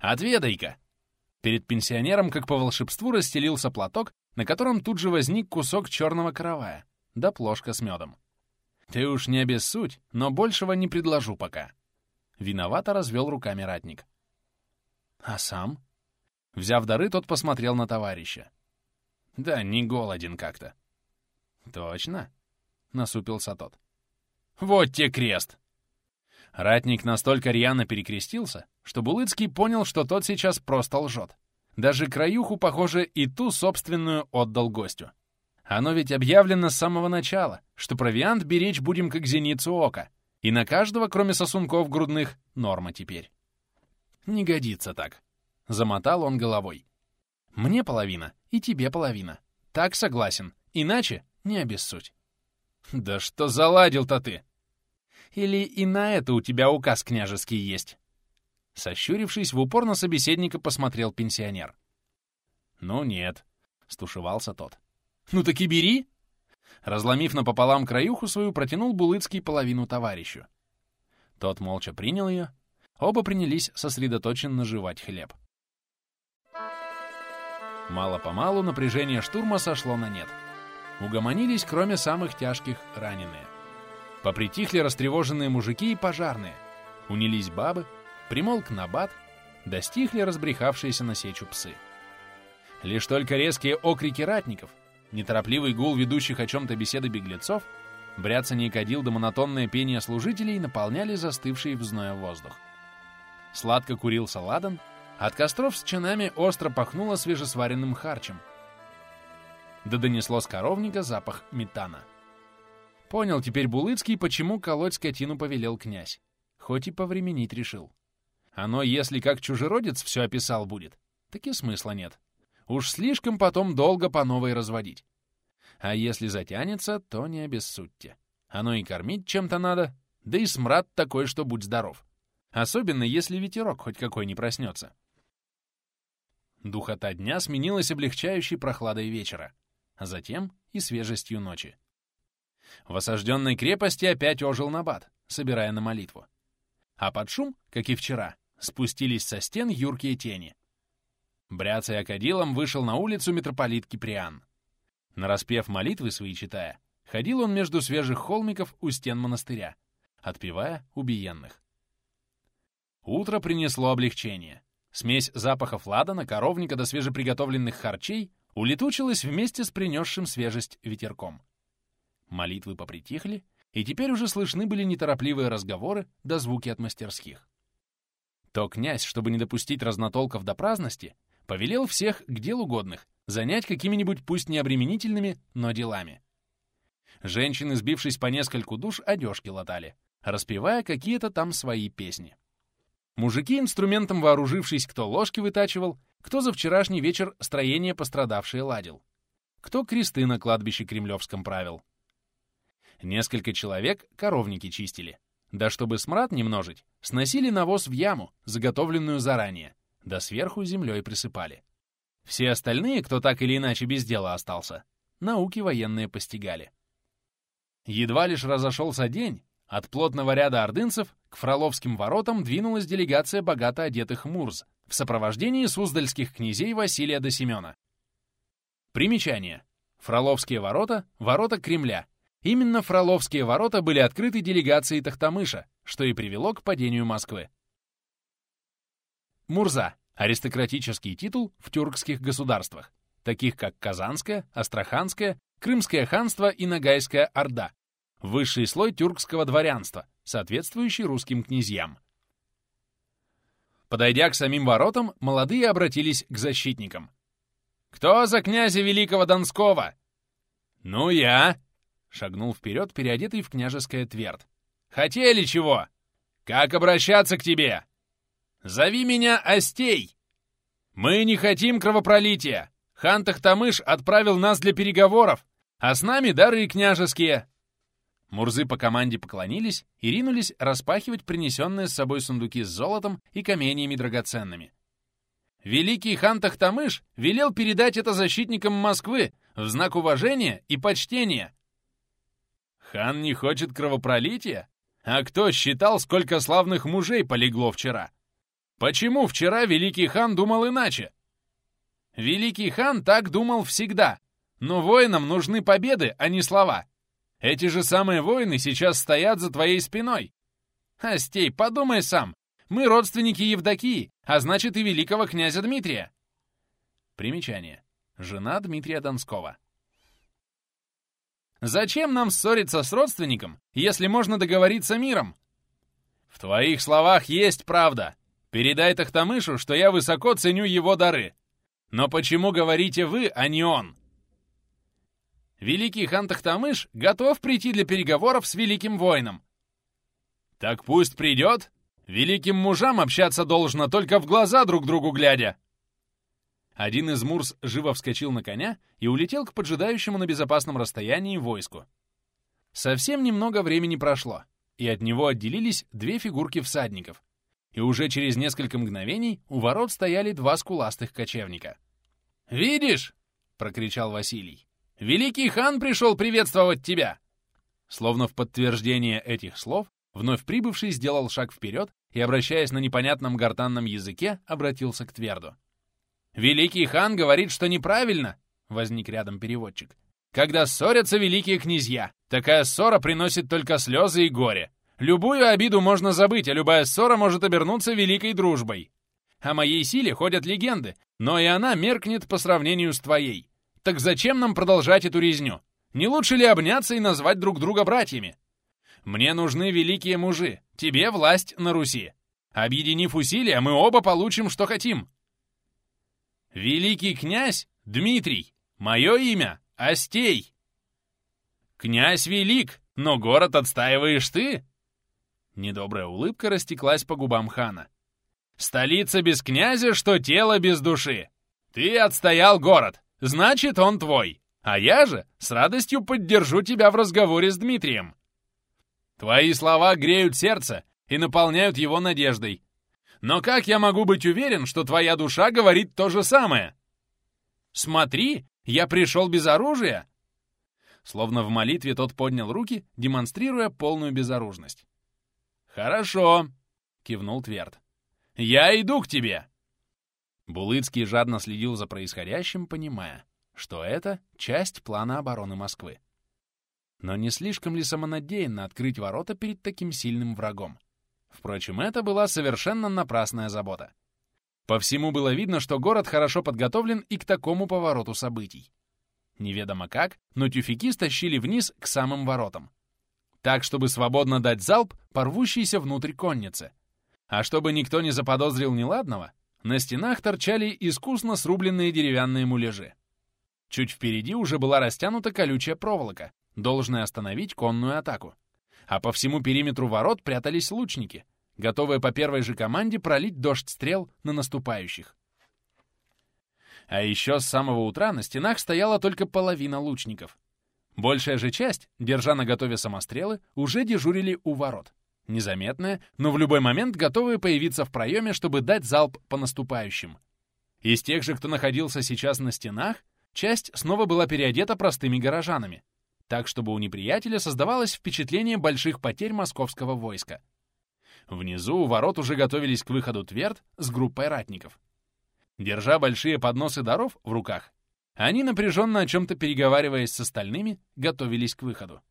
Speaker 1: «Отведай-ка!» Перед пенсионером, как по волшебству, расстелился платок, на котором тут же возник кусок черного каравая, да плошка с медом. «Ты уж не обессудь, но большего не предложу пока». Виновато развел руками ратник. «А сам?» Взяв дары, тот посмотрел на товарища. «Да не голоден как-то». «Точно?» — насупился тот. «Вот те крест!» Ратник настолько рьяно перекрестился, что Булыцкий понял, что тот сейчас просто лжет. Даже краюху, похоже, и ту собственную отдал гостю. Оно ведь объявлено с самого начала, что провиант беречь будем как зеницу ока, и на каждого, кроме сосунков грудных, норма теперь. Не годится так. Замотал он головой. Мне половина, и тебе половина. Так согласен, иначе не обессудь. Да что заладил-то ты? Или и на это у тебя указ княжеский есть? Сощурившись, в упор на собеседника посмотрел пенсионер. «Ну нет», — стушевался тот. «Ну так и бери!» Разломив напополам краюху свою, протянул Булыцкий половину товарищу. Тот молча принял ее. Оба принялись сосредоточенно жевать хлеб. Мало-помалу напряжение штурма сошло на нет. Угомонились, кроме самых тяжких, раненые. Попритихли растревоженные мужики и пожарные. Унились бабы, примолк набат, достигли разбрехавшиеся на сечу псы. Лишь только резкие окрики ратников, неторопливый гул ведущих о чем-то беседы беглецов, бряцание кадил да монотонное пение служителей наполняли застывший в зное воздух. Сладко курился ладан, от костров с чинами остро пахнуло свежесваренным харчем. Да донесло с коровника запах метана. Понял теперь Булыцкий, почему колоть скотину повелел князь. Хоть и повременить решил. Оно, если как чужеродец все описал будет, так и смысла нет. Уж слишком потом долго по новой разводить. А если затянется, то не обессудьте. Оно и кормить чем-то надо, да и смрад такой, что будь здоров. Особенно, если ветерок хоть какой не проснется. Духота дня сменилась облегчающей прохладой вечера, а затем и свежестью ночи. В осажденной крепости опять ожил Набат, собирая на молитву. А под шум, как и вчера, спустились со стен юркие тени. Бряцая кадилом вышел на улицу митрополит Киприан. Нараспев молитвы свои читая, ходил он между свежих холмиков у стен монастыря, отпевая убиенных. Утро принесло облегчение. Смесь запахов ладана, коровника до свежеприготовленных харчей улетучилась вместе с принесшим свежесть ветерком. Молитвы попритихли, и теперь уже слышны были неторопливые разговоры да звуки от мастерских. То князь, чтобы не допустить разнотолков до праздности, повелел всех к делу годных занять какими-нибудь пусть необременительными, но делами. Женщины, сбившись по нескольку душ, одежки латали, распевая какие-то там свои песни. Мужики, инструментом вооружившись, кто ложки вытачивал, кто за вчерашний вечер строение пострадавшее ладил, кто кресты на кладбище Кремлевском правил. Несколько человек коровники чистили. Да чтобы смрад не множить, сносили навоз в яму, заготовленную заранее, да сверху землей присыпали. Все остальные, кто так или иначе без дела остался, науки военные постигали. Едва лишь разошелся день, от плотного ряда ордынцев к Фроловским воротам двинулась делегация богато одетых мурз в сопровождении суздальских князей Василия да Семена. Примечание. Фроловские ворота — ворота Кремля. Именно Фроловские ворота были открыты делегацией Тахтамыша, что и привело к падению Москвы. Мурза — аристократический титул в тюркских государствах. таких как Казанское, Астраханское, Крымское ханство и Ногайская Орда, высший слой тюркского дворянства, соответствующий русским князьям. Подойдя к самим воротам, молодые обратились к защитникам. «Кто за князя Великого Донского?» «Ну, я!» — шагнул вперед, переодетый в княжеское тверд. «Хотели чего? Как обращаться к тебе? Зови меня Остей!» «Мы не хотим кровопролития! Хан Тахтамыш отправил нас для переговоров, а с нами дары княжеские!» Мурзы по команде поклонились и ринулись распахивать принесенные с собой сундуки с золотом и каменьями драгоценными. Великий хан Тахтамыш велел передать это защитникам Москвы в знак уважения и почтения. Хан не хочет кровопролития? А кто считал, сколько славных мужей полегло вчера? Почему вчера великий хан думал иначе? Великий хан так думал всегда, но воинам нужны победы, а не слова. Эти же самые воины сейчас стоят за твоей спиной. Остей, подумай сам. Мы родственники Евдокии, а значит и великого князя Дмитрия. Примечание. Жена Дмитрия Донского. Зачем нам ссориться с родственником, если можно договориться миром? В твоих словах есть правда. Передай Тахтамышу, что я высоко ценю его дары. Но почему говорите вы, а не он? Великий хан Тахтамыш готов прийти для переговоров с великим воином. Так пусть придет. Великим мужам общаться должно только в глаза друг другу глядя. Один из мурс живо вскочил на коня и улетел к поджидающему на безопасном расстоянии войску. Совсем немного времени прошло, и от него отделились две фигурки всадников. И уже через несколько мгновений у ворот стояли два скуластых кочевника. «Видишь?» — прокричал Василий. Великий хан пришел приветствовать тебя!» Словно в подтверждение этих слов, вновь прибывший сделал шаг вперед и, обращаясь на непонятном гортанном языке, обратился к Тверду. «Великий хан говорит, что неправильно!» — возник рядом переводчик. «Когда ссорятся великие князья, такая ссора приносит только слезы и горе. Любую обиду можно забыть, а любая ссора может обернуться великой дружбой. О моей силе ходят легенды, но и она меркнет по сравнению с твоей. Так зачем нам продолжать эту резню? Не лучше ли обняться и назвать друг друга братьями? Мне нужны великие мужи, тебе власть на Руси. Объединив усилия, мы оба получим, что хотим. Великий князь Дмитрий, мое имя Остей. Князь велик, но город отстаиваешь ты? Недобрая улыбка растеклась по губам хана. Столица без князя, что тело без души. Ты отстоял город, Значит, он твой. А я же с радостью поддержу тебя в разговоре с Дмитрием. Твои слова греют сердце и наполняют его надеждой. Но как я могу быть уверен, что твоя душа говорит то же самое? Смотри, я пришел без оружия. Словно в молитве тот поднял руки, демонстрируя полную безоружность. «Хорошо», — кивнул Тверд. «Я иду к тебе!» Булыцкий жадно следил за происходящим, понимая, что это часть плана обороны Москвы. Но не слишком ли самонадеянно открыть ворота перед таким сильным врагом? Впрочем, это была совершенно напрасная забота. По всему было видно, что город хорошо подготовлен и к такому повороту событий. Неведомо как, но тюфяки стащили вниз к самым воротам. Так, чтобы свободно дать залп порвущейся внутрь конницы. А чтобы никто не заподозрил неладного, на стенах торчали искусно срубленные деревянные муляжи. Чуть впереди уже была растянута колючая проволока, должная остановить конную атаку. А по всему периметру ворот прятались лучники, готовые по первой же команде пролить дождь стрел на наступающих. А еще с самого утра на стенах стояла только половина лучников. Большая же часть, держа на готове самострелы, уже дежурили у ворот незаметные, но в любой момент готовые появиться в проеме, чтобы дать залп по наступающим. Из тех же, кто находился сейчас на стенах, часть снова была переодета простыми горожанами, так чтобы у неприятеля создавалось впечатление больших потерь московского войска. Внизу у ворот уже готовились к выходу Тверд с группой ратников. Держа большие подносы даров в руках, они, напряженно о чем-то переговариваясь с остальными, готовились к выходу.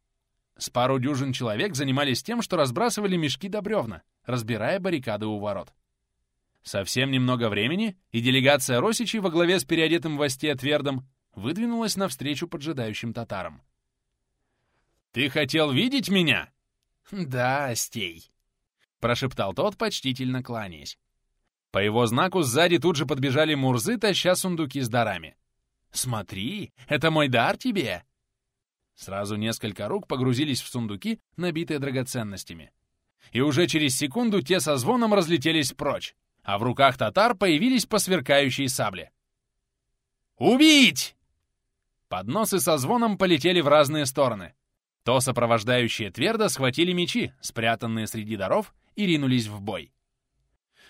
Speaker 1: С пару дюжин человек занимались тем, что разбрасывали мешки до бревна, разбирая баррикады у ворот. Совсем немного времени, и делегация Росичей во главе с переодетым в осте Твердом выдвинулась навстречу поджидающим татарам. «Ты хотел видеть меня?»
Speaker 2: «Да, Остей», —
Speaker 1: прошептал тот, почтительно кланяясь. По его знаку сзади тут же подбежали мурзы, таща сундуки с дарами. «Смотри, это мой дар тебе!» Сразу несколько рук погрузились в сундуки, набитые драгоценностями. И уже через секунду те со звоном разлетелись прочь, а в руках татар появились посверкающие сабли. «Убить!» Подносы со звоном полетели в разные стороны. То сопровождающие твердо схватили мечи, спрятанные среди даров, и ринулись в бой.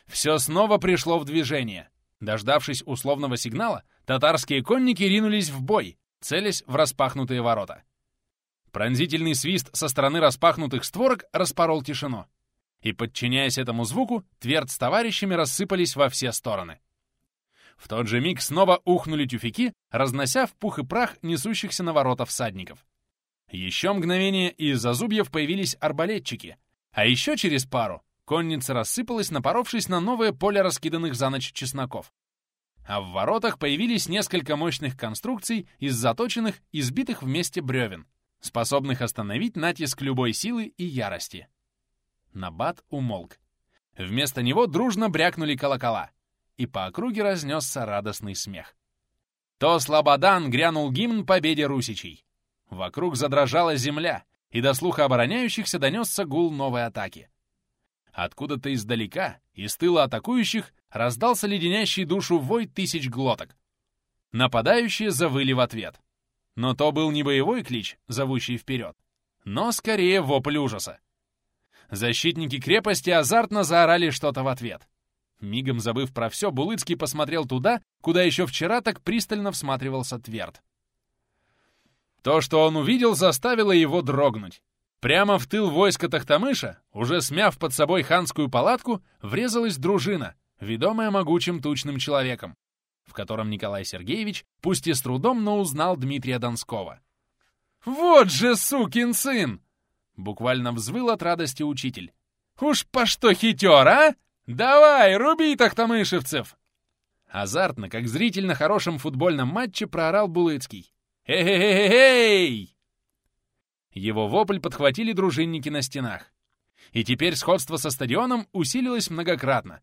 Speaker 1: Все снова пришло в движение. Дождавшись условного сигнала, татарские конники ринулись в бой, целясь в распахнутые ворота. Пронзительный свист со стороны распахнутых створок распорол тишину. И, подчиняясь этому звуку, Тверд с товарищами рассыпались во все стороны. В тот же миг снова ухнули тюфяки, разнося в пух и прах несущихся на ворота всадников. Еще мгновение, и из-за зубьев появились арбалетчики, а еще через пару конница рассыпалась, напоровшись на новое поле раскиданных за ночь чесноков. А в воротах появились несколько мощных конструкций из заточенных и сбитых вместе бревен, способных остановить натиск любой силы и ярости. Набат умолк. Вместо него дружно брякнули колокола, и по округе разнесся радостный смех. То слободан грянул гимн победе русичей. Вокруг задрожала земля, и до слуха обороняющихся донесся гул новой атаки. Откуда-то издалека, из тыла атакующих, раздался леденящий душу вой тысяч глоток. Нападающие завыли в ответ. Но то был не боевой клич, зовущий вперед, но скорее вопль ужаса. Защитники крепости азартно заорали что-то в ответ. Мигом забыв про все, Булыцкий посмотрел туда, куда еще вчера так пристально всматривался Тверд. То, что он увидел, заставило его дрогнуть. Прямо в тыл войска Тахтамыша, уже смяв под собой ханскую палатку, врезалась дружина, ведомая могучим тучным человеком, в котором Николай Сергеевич, пусть и с трудом, но узнал Дмитрия Донского. «Вот же сукин сын!» — буквально взвыл от радости учитель. «Уж по что хитер, а? Давай, руби тахтамышевцев!» Азартно, как зритель на хорошем футбольном матче, проорал Булыцкий. «Эй-эй-эй-эй!» Его вопль подхватили дружинники на стенах. И теперь сходство со стадионом усилилось многократно.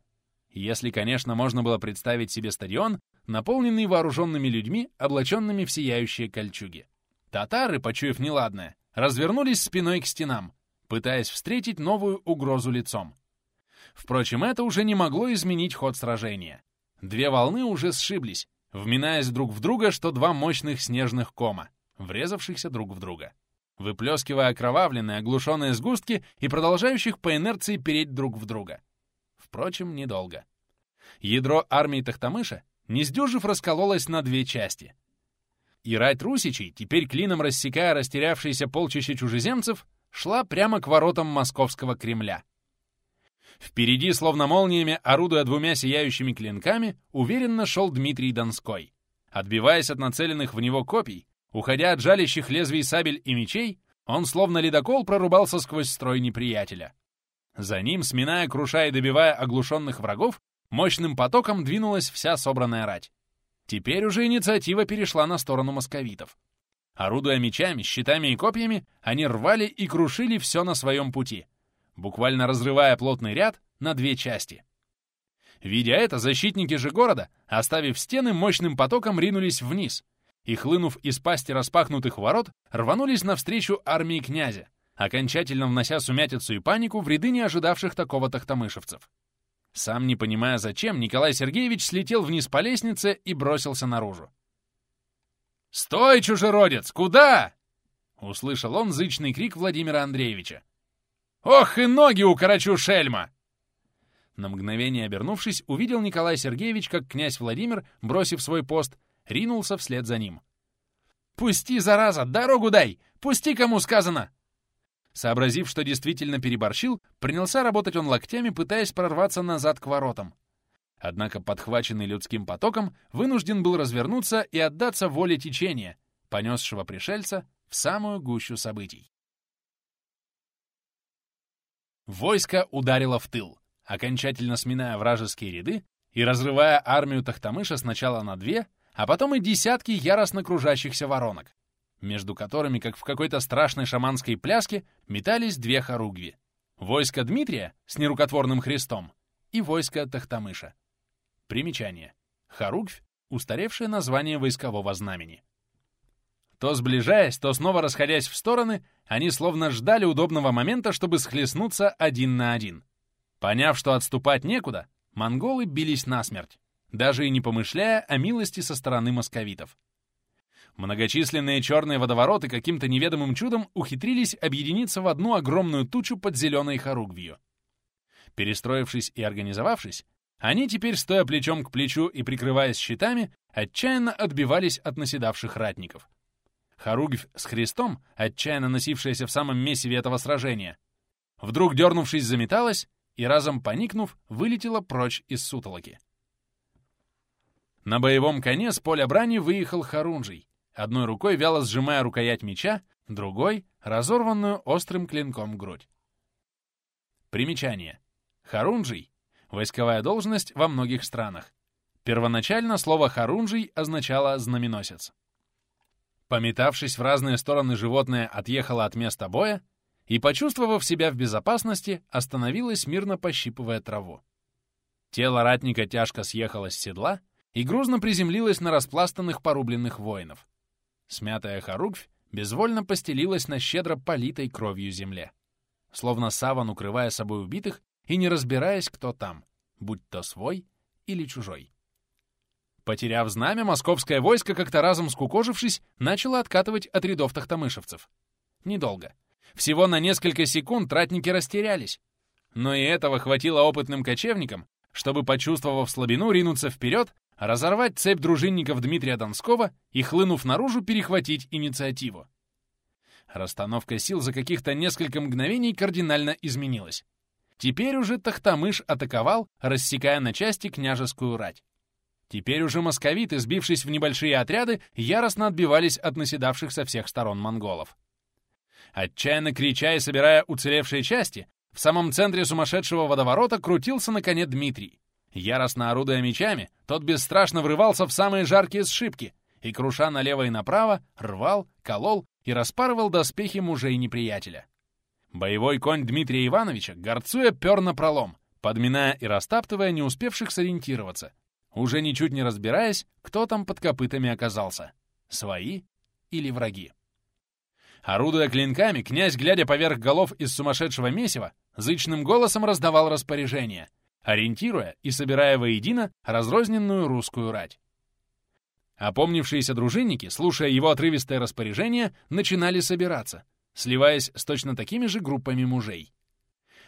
Speaker 1: Если, конечно, можно было представить себе стадион, наполненный вооруженными людьми, облаченными в сияющие кольчуги. Татары, почуяв неладное, развернулись спиной к стенам, пытаясь встретить новую угрозу лицом. Впрочем, это уже не могло изменить ход сражения. Две волны уже сшиблись, вминаясь друг в друга, что два мощных снежных кома, врезавшихся друг в друга выплескивая окровавленные, оглушенные сгустки и продолжающих по инерции переть друг в друга. Впрочем, недолго. Ядро армии Тахтамыша, не сдюжив, раскололось на две части. И рать русичей, теперь клином рассекая растерявшиеся полчища чужеземцев, шла прямо к воротам московского Кремля. Впереди, словно молниями, орудуя двумя сияющими клинками, уверенно шел Дмитрий Донской. Отбиваясь от нацеленных в него копий, Уходя от жалящих лезвий сабель и мечей, он словно ледокол прорубался сквозь строй неприятеля. За ним, сминая, крушая и добивая оглушенных врагов, мощным потоком двинулась вся собранная рать. Теперь уже инициатива перешла на сторону московитов. Орудуя мечами, щитами и копьями, они рвали и крушили все на своем пути, буквально разрывая плотный ряд на две части. Видя это, защитники же города, оставив стены, мощным потоком ринулись вниз — и, хлынув из пасти распахнутых ворот, рванулись навстречу армии князя, окончательно внося сумятицу и панику в ряды не ожидавших такого тахтамышевцев. Сам не понимая зачем, Николай Сергеевич слетел вниз по лестнице и бросился наружу. «Стой, чужеродец! Куда?» — услышал он зычный крик Владимира Андреевича. «Ох и ноги укорочу, шельма!» На мгновение обернувшись, увидел Николай Сергеевич, как князь Владимир, бросив свой пост, ринулся вслед за ним. «Пусти, зараза! Дорогу дай! Пусти, кому сказано!» Сообразив, что действительно переборщил, принялся работать он локтями, пытаясь прорваться назад к воротам. Однако, подхваченный людским потоком, вынужден был развернуться и отдаться воле течения, понесшего пришельца в самую гущу событий. Войско ударило в тыл, окончательно сминая вражеские ряды и разрывая армию Тахтамыша сначала на две, а потом и десятки яростно кружащихся воронок, между которыми, как в какой-то страшной шаманской пляске, метались две хоругви. Войско Дмитрия с нерукотворным христом и войско Тахтамыша. Примечание. Хоругвь — устаревшее название войскового знамени. То сближаясь, то снова расходясь в стороны, они словно ждали удобного момента, чтобы схлестнуться один на один. Поняв, что отступать некуда, монголы бились насмерть, даже и не помышляя о милости со стороны московитов. Многочисленные черные водовороты каким-то неведомым чудом ухитрились объединиться в одну огромную тучу под зеленой хоругвью. Перестроившись и организовавшись, они теперь, стоя плечом к плечу и прикрываясь щитами, отчаянно отбивались от наседавших ратников. Хоругвь с Христом, отчаянно носившаяся в самом месиве этого сражения, вдруг дернувшись, заметалась и, разом поникнув, вылетела прочь из сутолоки. На боевом коне с поля брани выехал Харунжий, одной рукой вяло сжимая рукоять меча, другой — разорванную острым клинком грудь. Примечание. Харунжий — войсковая должность во многих странах. Первоначально слово «харунжий» означало «знаменосец». Пометавшись в разные стороны, животное отъехало от места боя и, почувствовав себя в безопасности, остановилось, мирно пощипывая траву. Тело ратника тяжко съехало с седла и грузно приземлилось на распластанных порубленных воинов. Смятая хоругвь безвольно постелилась на щедро политой кровью земле, словно саван укрывая собой убитых и не разбираясь, кто там, будь то свой или чужой. Потеряв знамя, московское войско, как-то разом скукожившись, начало откатывать от рядов тахтамышевцев. Недолго. Всего на несколько секунд ратники растерялись. Но и этого хватило опытным кочевникам, чтобы, почувствовав слабину, ринуться вперед, разорвать цепь дружинников Дмитрия Донского и, хлынув наружу, перехватить инициативу. Расстановка сил за каких-то несколько мгновений кардинально изменилась. Теперь уже Тахтамыш атаковал, рассекая на части княжескую рать. Теперь уже московиты, сбившись в небольшие отряды, яростно отбивались от наседавших со всех сторон монголов. Отчаянно крича и собирая уцелевшие части, в самом центре сумасшедшего водоворота крутился на коне Дмитрий. Яростно орудуя мечами, тот бесстрашно врывался в самые жаркие сшибки и, круша налево и направо, рвал, колол и распарывал доспехи мужей неприятеля. Боевой конь Дмитрия Ивановича, горцуя, пер на пролом, подминая и растаптывая не успевших сориентироваться, уже ничуть не разбираясь, кто там под копытами оказался — свои или враги. Орудуя клинками, князь, глядя поверх голов из сумасшедшего месива, зычным голосом раздавал распоряжения, ориентируя и собирая воедино разрозненную русскую рать. Опомнившиеся дружинники, слушая его отрывистое распоряжение, начинали собираться, сливаясь с точно такими же группами мужей.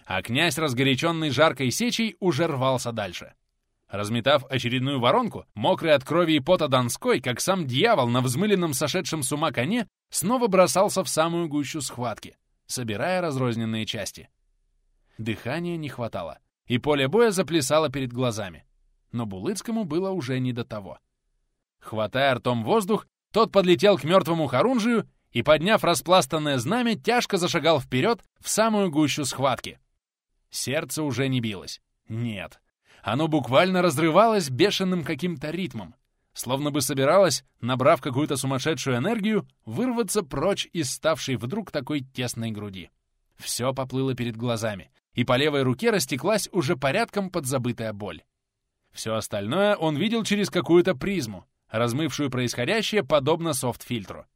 Speaker 1: А князь, разгоряченный жаркой сечей, уже рвался дальше — Разметав очередную воронку, мокрый от крови и пота Донской, как сам дьявол на взмыленном сошедшем с ума коне, снова бросался в самую гущу схватки, собирая разрозненные части. Дыхания не хватало, и поле боя заплясало перед глазами. Но Булыцкому было уже не до того. Хватая ртом воздух, тот подлетел к мертвому Харунжию и, подняв распластанное знамя, тяжко зашагал вперед в самую гущу схватки. Сердце уже не билось. Нет, оно буквально разрывалось бешеным каким-то ритмом, словно бы собиралось, набрав какую-то сумасшедшую энергию, вырваться прочь из ставшей вдруг такой тесной груди. Все поплыло перед глазами, и по левой руке растеклась уже порядком подзабытая боль. Все остальное он видел через какую-то призму, размывшую происходящее подобно софт-фильтру.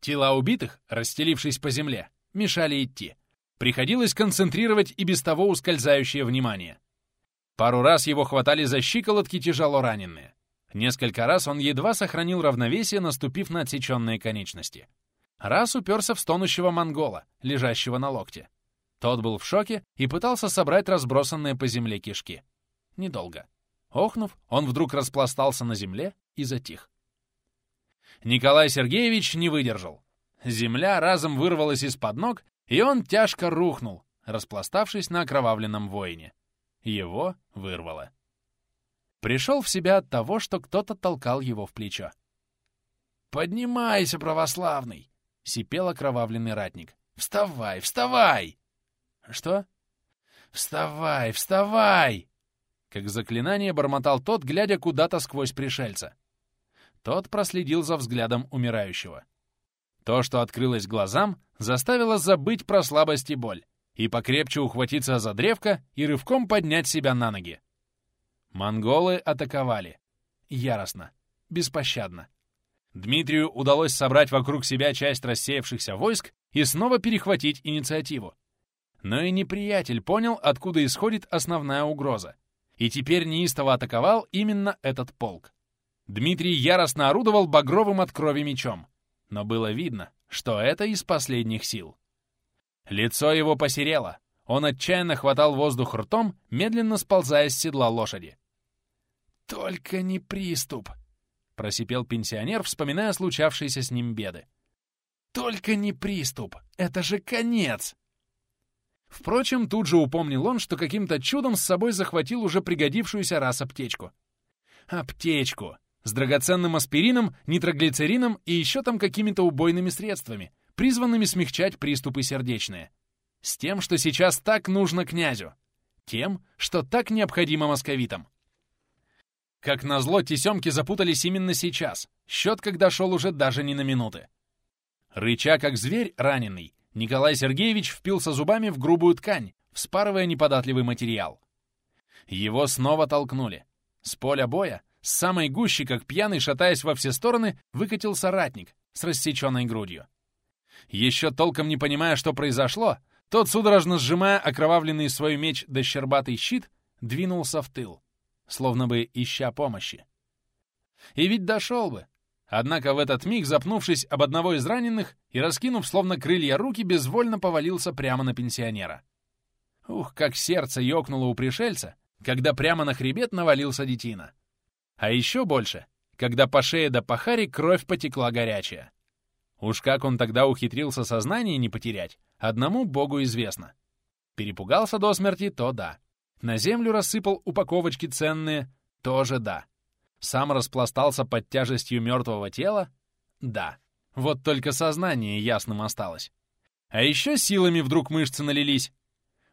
Speaker 1: Тела убитых, расстелившись по земле, мешали идти. Приходилось концентрировать и без того ускользающее внимание — Пару раз его хватали за щиколотки тяжело раненые. Несколько раз он едва сохранил равновесие, наступив на отсеченные конечности. Раз уперся в стонущего монгола, лежащего на локте. Тот был в шоке и пытался собрать разбросанные по земле кишки. Недолго. Охнув, он вдруг распластался на земле и затих. Николай Сергеевич не выдержал. Земля разом вырвалась из-под ног, и он тяжко рухнул, распластавшись на окровавленном воине. Его вырвало. Пришел в себя от того, что кто-то толкал его в плечо. «Поднимайся, православный!» — сипел окровавленный ратник. «Вставай, вставай!» «Что?» «Вставай, вставай!» Как заклинание бормотал тот, глядя куда-то сквозь пришельца. Тот проследил за взглядом умирающего. То, что открылось глазам, заставило забыть про слабость и боль, и покрепче ухватиться за древко и рывком поднять себя на ноги. Монголы атаковали. Яростно, беспощадно. Дмитрию удалось собрать вокруг себя часть рассеявшихся войск и снова перехватить инициативу. Но и неприятель понял, откуда исходит основная угроза. И теперь неистово атаковал именно этот полк. Дмитрий яростно орудовал багровым от крови мечом. Но было видно, что это из последних сил. Лицо его посерело. Он отчаянно хватал воздух ртом, медленно сползая с седла лошади. «Только не приступ!» — просипел пенсионер, вспоминая случавшиеся с ним беды. «Только не приступ! Это же конец!» Впрочем, тут же упомнил он, что каким-то чудом с собой захватил уже пригодившуюся раз аптечку. Аптечку! С драгоценным аспирином, нитроглицерином и еще там какими-то убойными средствами, призванными смягчать приступы сердечные. С тем, что сейчас так нужно князю. Тем, что так необходимо московитам. Как назло, тесемки запутались именно сейчас. Счет, когда шел уже даже не на минуты. Рыча, как зверь раненый, Николай Сергеевич впился зубами в грубую ткань, вспарывая неподатливый материал. Его снова толкнули. С поля боя, с самой гущи, как пьяный, шатаясь во все стороны, выкатил соратник с рассеченной грудью. Еще толком не понимая, что произошло, тот, судорожно сжимая окровавленный свой меч до щербатый щит, двинулся в тыл, словно бы ища помощи. И ведь дошел бы, Однако в этот миг, запнувшись об одного из раненых и раскинув словно крылья руки, безвольно повалился прямо на пенсионера. Ух, как сердце ёкнуло у пришельца, когда прямо на хребет навалился детина. А еще больше, когда по шее до пахари кровь потекла горячая. Уж как он тогда ухитрился сознание не потерять, одному богу известно. Перепугался до смерти, то да. На землю рассыпал упаковочки ценные, тоже да. Сам распластался под тяжестью мертвого тела? Да. Вот только сознание ясным осталось. А еще силами вдруг мышцы налились.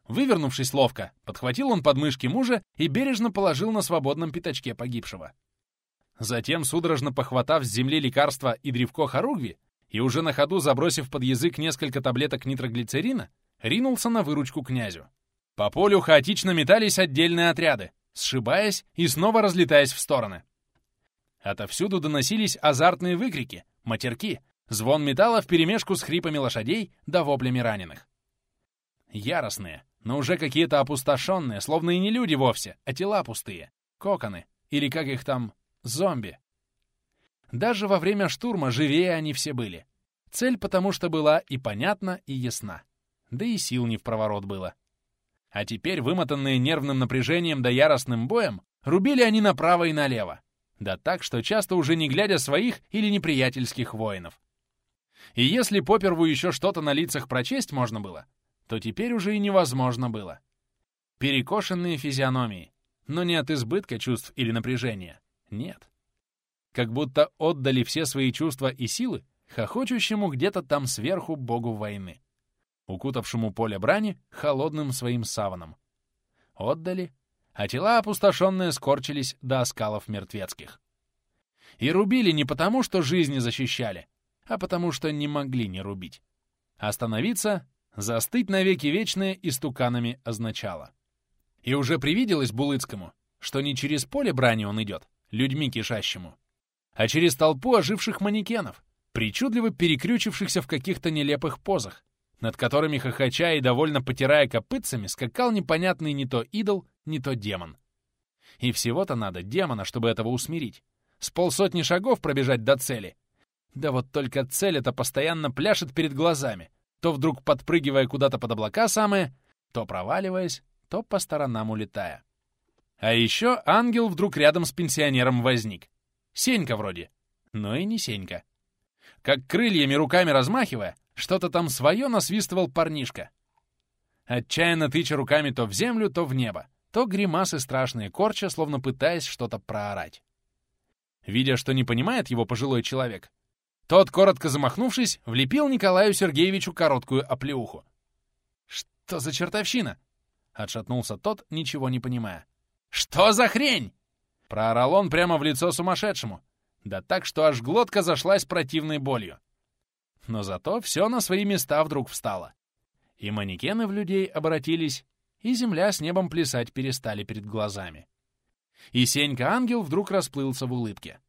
Speaker 1: Вывернувшись ловко, подхватил он подмышки мужа и бережно положил на свободном пятачке погибшего. Затем, судорожно похватав с земли лекарства и древко хоругви, и уже на ходу забросив под язык несколько таблеток нитроглицерина, ринулся на выручку князю. По полю хаотично метались отдельные отряды, сшибаясь и снова разлетаясь в стороны. Отовсюду доносились азартные выкрики, матерки, звон металла вперемешку с хрипами лошадей да воплями раненых. Яростные, но уже какие-то опустошенные, словно и не люди вовсе, а тела пустые, коконы, или как их там, зомби. Даже во время штурма живее они все были. Цель потому что была и понятна, и ясна. Да и сил не в проворот было. А теперь, вымотанные нервным напряжением да яростным боем, рубили они направо и налево, да так, что часто уже не глядя своих или неприятельских воинов. И если поперву еще что-то на лицах прочесть можно было, то теперь уже и невозможно было. Перекошенные физиономии, но не от избытка чувств или напряжения. Нет. Как будто отдали все свои чувства и силы хохочущему где-то там сверху богу войны, укутавшему поле брани холодным своим саваном. Отдали а тела опустошенные скорчились до оскалов мертвецких. И рубили не потому, что жизни защищали, а потому, что не могли не рубить. Остановиться, застыть навеки вечные истуканами означало. И уже привиделось Булыцкому, что не через поле брани он идет, людьми кишащему, а через толпу оживших манекенов, причудливо перекрючившихся в каких-то нелепых позах, над которыми, хохоча и довольно потирая копытцами, скакал непонятный не то идол, не то демон. И всего-то надо демона, чтобы этого усмирить. С полсотни шагов пробежать до цели. Да вот только цель это постоянно пляшет перед глазами, то вдруг подпрыгивая куда-то под облака самые, то проваливаясь, то по сторонам улетая. А еще ангел вдруг рядом с пенсионером возник. Сенька вроде, но и не Сенька. Как крыльями руками размахивая, что-то там свое насвистывал парнишка. Отчаянно тыча руками то в землю, то в небо то гримасы страшные корча, словно пытаясь что-то проорать. Видя, что не понимает его пожилой человек, тот, коротко замахнувшись, влепил Николаю Сергеевичу короткую оплеуху. «Что за чертовщина?» Отшатнулся тот, ничего не понимая. «Что за хрень?» Проорал он прямо в лицо сумасшедшему. Да так, что аж глотка зашлась противной болью. Но зато все на свои места вдруг встало. И манекены в людей обратились, и земля с небом плясать перестали перед глазами. И Сенька-ангел вдруг расплылся в улыбке.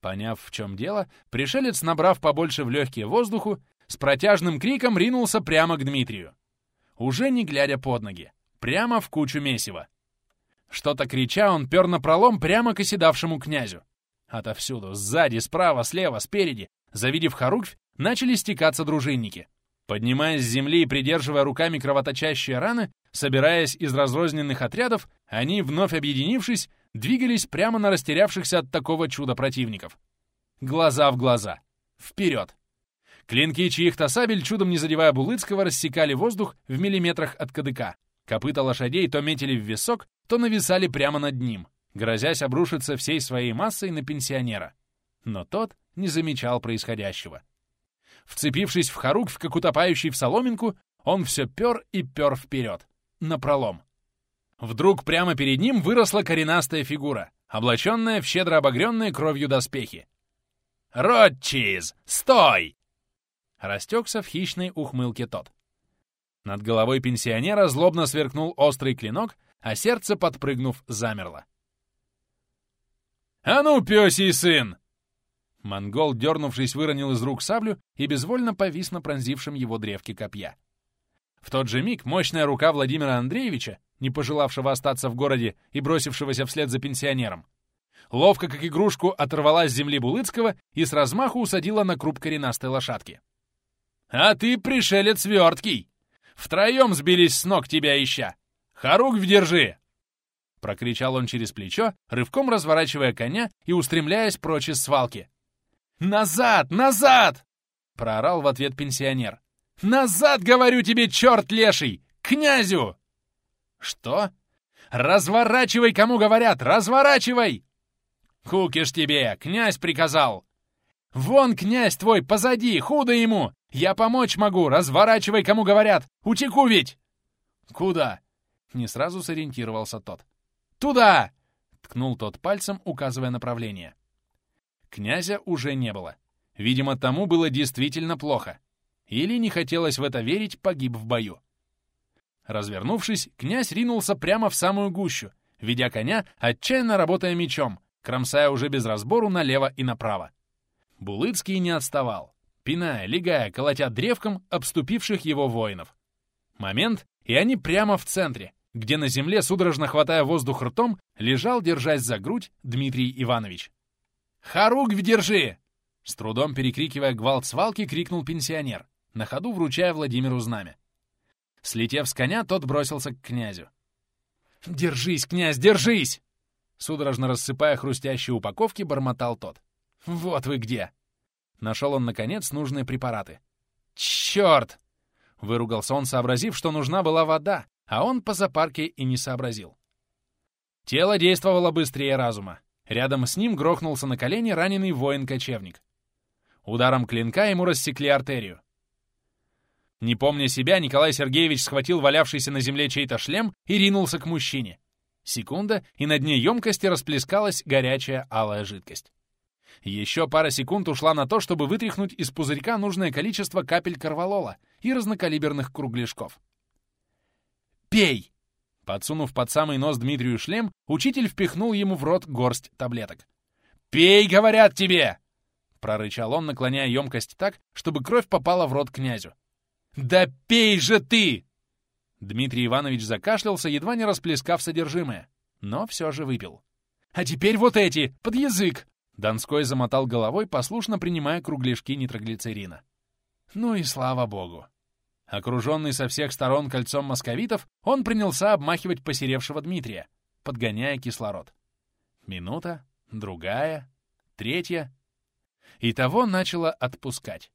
Speaker 1: Поняв, в чем дело, пришелец, набрав побольше в легкие воздуху, с протяжным криком ринулся прямо к Дмитрию. Уже не глядя под ноги, прямо в кучу месива. Что-то крича, он пер на пролом прямо к оседавшему князю. Отовсюду, сзади, справа, слева, спереди, завидев Харуквь, начали стекаться дружинники. Поднимаясь с земли и придерживая руками кровоточащие раны, собираясь из разрозненных отрядов, они, вновь объединившись, двигались прямо на растерявшихся от такого чуда противников. Глаза в глаза. Вперед! Клинки чьих-то сабель, чудом не задевая Булыцкого, рассекали воздух в миллиметрах от кадыка. Копыта лошадей то метили в висок, то нависали прямо над ним, грозясь обрушиться всей своей массой на пенсионера. Но тот не замечал происходящего. Вцепившись в Харукв, как утопающий в соломинку, он все пер и пер вперед, напролом. Вдруг прямо перед ним выросла коренастая фигура, облаченная в щедро обогренные кровью доспехи. «Ротчиз! Стой!» Растекся в хищной ухмылке тот. Над головой пенсионера злобно сверкнул острый клинок, а сердце, подпрыгнув, замерло. «А ну, пёсий сын!» Монгол, дернувшись, выронил из рук саблю и безвольно повис на пронзившем его древке копья. В тот же миг мощная рука Владимира Андреевича, не пожелавшего остаться в городе и бросившегося вслед за пенсионером, ловко, как игрушку, оторвала с земли Булыцкого и с размаху усадила на круп коренастой лошадки. «А ты пришелец верткий! Втроем сбились с ног тебя ища! Харук вдержи!» Прокричал он через плечо, рывком разворачивая коня и устремляясь прочь из свалки. «Назад! Назад!» — проорал в ответ пенсионер. «Назад, говорю тебе, черт леший! Князю!» «Что? Разворачивай, кому говорят! Разворачивай!» «Кукиш тебе! Князь приказал!» «Вон князь твой, позади, худо ему! Я помочь могу! Разворачивай, кому говорят! Утеку ведь!» «Куда?» — не сразу сориентировался тот. «Туда!» — ткнул тот пальцем, указывая направление. Князя уже не было. Видимо, тому было действительно плохо. Или, не хотелось в это верить, погиб в бою. Развернувшись, князь ринулся прямо в самую гущу, ведя коня, отчаянно работая мечом, кромсая уже без разбору налево и направо. Булыцкий не отставал, пиная, легая, колотя древком обступивших его воинов. Момент, и они прямо в центре, где на земле, судорожно хватая воздух ртом, лежал, держась за грудь, Дмитрий Иванович. «Харук, вдержи!» С трудом перекрикивая гвалт свалки, крикнул пенсионер, на ходу вручая Владимиру знамя. Слетев с коня, тот бросился к князю. «Держись, князь, держись!» Судорожно рассыпая хрустящие упаковки, бормотал тот. «Вот вы где!» Нашел он, наконец, нужные препараты. «Черт!» Выругался он, сообразив, что нужна была вода, а он по запарке и не сообразил. Тело действовало быстрее разума. Рядом с ним грохнулся на колени раненый воин-кочевник. Ударом клинка ему рассекли артерию. Не помня себя, Николай Сергеевич схватил валявшийся на земле чей-то шлем и ринулся к мужчине. Секунда, и на дне емкости расплескалась горячая алая жидкость. Еще пара секунд ушла на то, чтобы вытряхнуть из пузырька нужное количество капель корвалола и разнокалиберных кругляшков. «Пей!» Подсунув под самый нос Дмитрию шлем, учитель впихнул ему в рот горсть таблеток. «Пей, говорят тебе!» Прорычал он, наклоняя емкость так, чтобы кровь попала в рот князю. «Да пей же ты!» Дмитрий Иванович закашлялся, едва не расплескав содержимое, но все же выпил. «А теперь вот эти, под язык!» Донской замотал головой, послушно принимая кругляшки нитроглицерина. «Ну и слава богу!» Окруженный со всех сторон кольцом московитов, он принялся обмахивать посеревшего Дмитрия, подгоняя кислород. Минута, другая, третья. И того начало отпускать.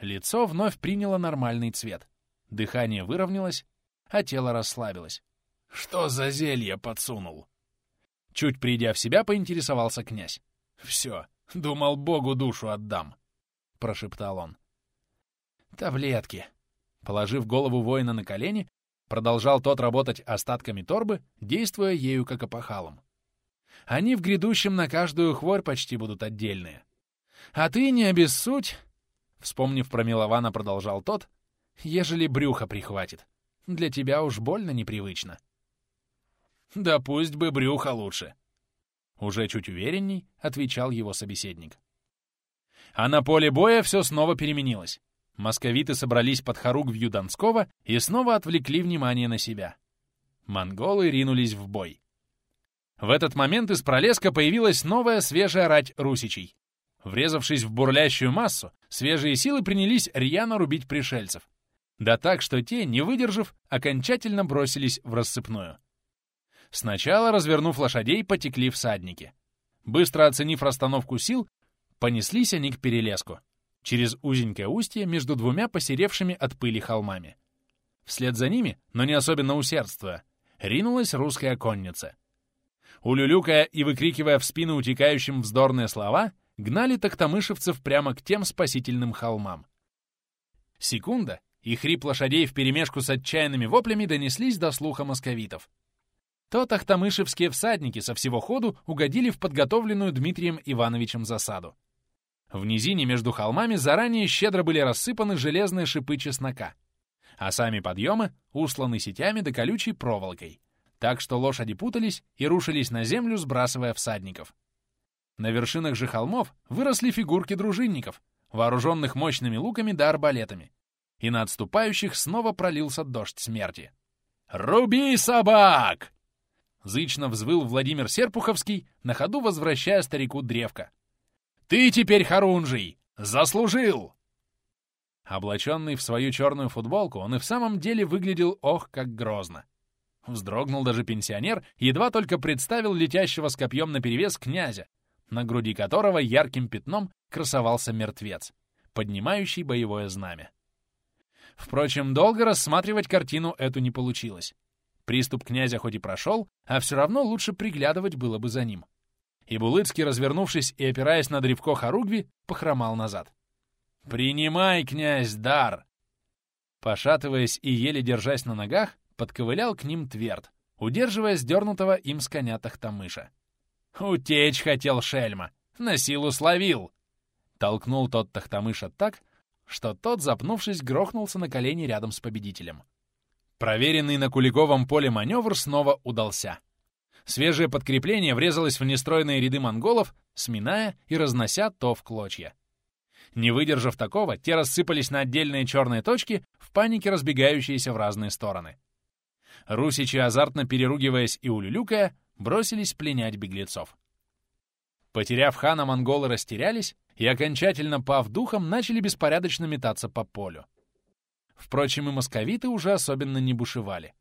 Speaker 1: Лицо вновь приняло нормальный цвет. Дыхание выровнялось, а тело расслабилось. «Что за зелье подсунул?» Чуть придя в себя, поинтересовался князь. «Все, думал, Богу душу отдам», — прошептал он. «Таблетки», Положив голову воина на колени, Продолжал тот работать остатками торбы, действуя ею как опахалом. Они в грядущем на каждую хворь почти будут отдельные. А ты не обессудь, вспомнив про Милована, продолжал тот, ежели брюхо прихватит. Для тебя уж больно непривычно. Да пусть бы брюхо лучше. Уже чуть уверенней отвечал его собеседник. А на поле боя все снова переменилось. Московиты собрались под хоругвью Донского и снова отвлекли внимание на себя. Монголы ринулись в бой. В этот момент из пролеска появилась новая свежая рать русичей. Врезавшись в бурлящую массу, свежие силы принялись рьяно рубить пришельцев. Да так, что те, не выдержав, окончательно бросились в рассыпную. Сначала, развернув лошадей, потекли всадники. Быстро оценив расстановку сил, понеслись они к перелеску, через узенькое устье между двумя посеревшими от пыли холмами. Вслед за ними, но не особенно усердствуя, ринулась русская конница. Улюлюкая и выкрикивая в спину утекающим вздорные слова, гнали токтамышевцев прямо к тем спасительным холмам. Секунда, и хрип лошадей вперемешку с отчаянными воплями донеслись до слуха московитов. То тахтамышевские всадники со всего ходу угодили в подготовленную Дмитрием Ивановичем засаду. В низине между холмами заранее щедро были рассыпаны железные шипы чеснока, а сами подъемы усланы сетями да колючей проволокой, так что лошади путались и рушились на землю, сбрасывая всадников. На вершинах же холмов выросли фигурки дружинников, вооруженных мощными луками да арбалетами, и на отступающих снова пролился дождь смерти. «Руби собак!» Зычно взвыл Владимир Серпуховский, на ходу возвращая старику древко. «Ты теперь хорунжий! Заслужил!» Облаченный в свою черную футболку, он и в самом деле выглядел ох, как грозно. Вздрогнул даже пенсионер, едва только представил летящего с копьем наперевес князя, на груди которого ярким пятном красовался мертвец, поднимающий боевое знамя. Впрочем, долго рассматривать картину эту не получилось. Приступ князя хоть и прошел, а все равно лучше приглядывать было бы за ним. И Булыцкий, развернувшись и опираясь на древко Харугви, похромал назад. «Принимай, князь, дар!» Пошатываясь и еле держась на ногах, подковылял к ним Тверд, удерживая сдернутого им с коня Тахтамыша. «Утечь хотел шельма! На силу словил!» Толкнул тот Тахтамыша так, что тот, запнувшись, грохнулся на колени рядом с победителем. Проверенный на Куликовом поле маневр снова удался. Свежее подкрепление врезалось в нестройные ряды монголов, сминая и разнося то в клочья. Не выдержав такого, те рассыпались на отдельные черные точки, в панике разбегающиеся в разные стороны. Русичи, азартно переругиваясь и улюлюкая, бросились пленять беглецов. Потеряв хана, монголы растерялись и, окончательно пав духом, начали беспорядочно метаться по полю. Впрочем, и московиты уже особенно не бушевали.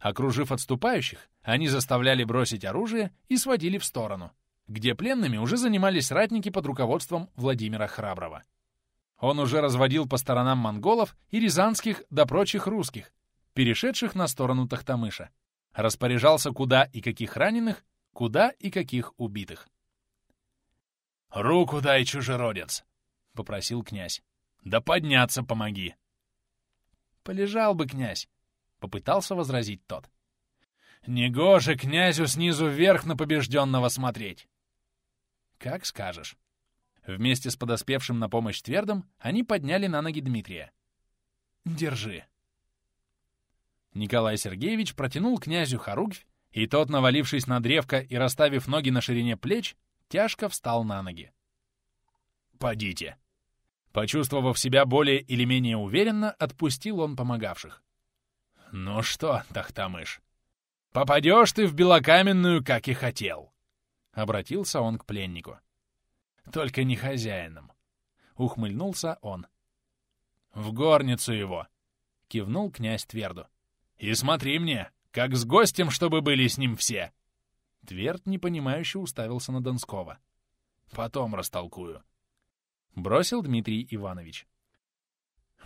Speaker 1: Окружив отступающих, они заставляли бросить оружие и сводили в сторону, где пленными уже занимались ратники под руководством Владимира Храброго. Он уже разводил по сторонам монголов и рязанских да прочих русских, перешедших на сторону Тахтамыша. Распоряжался, куда и каких раненых, куда и каких убитых. «Руку дай, чужеродец!» — попросил князь. «Да подняться помоги!» Полежал бы князь, — попытался возразить тот. Негоже князю снизу вверх на побежденного смотреть. Как скажешь. Вместе с подоспевшим на помощь Твердом они подняли на ноги Дмитрия. Держи. Николай Сергеевич протянул князю хоругвь, и тот, навалившись на древко и расставив ноги на ширине плеч, тяжко встал на ноги. «Подите!» Почувствовав себя более или менее уверенно, отпустил он помогавших. «Ну что, Тахтамыш, попадешь ты в белокаменную, как и хотел!» Обратился он к пленнику. «Только не хозяином!» Ухмыльнулся он. «В горницу его!» — кивнул князь Тверду. «И смотри мне, как с гостем, чтобы были с ним все!» Тверд непонимающе уставился на Донского. «Потом растолкую», — бросил Дмитрий Иванович.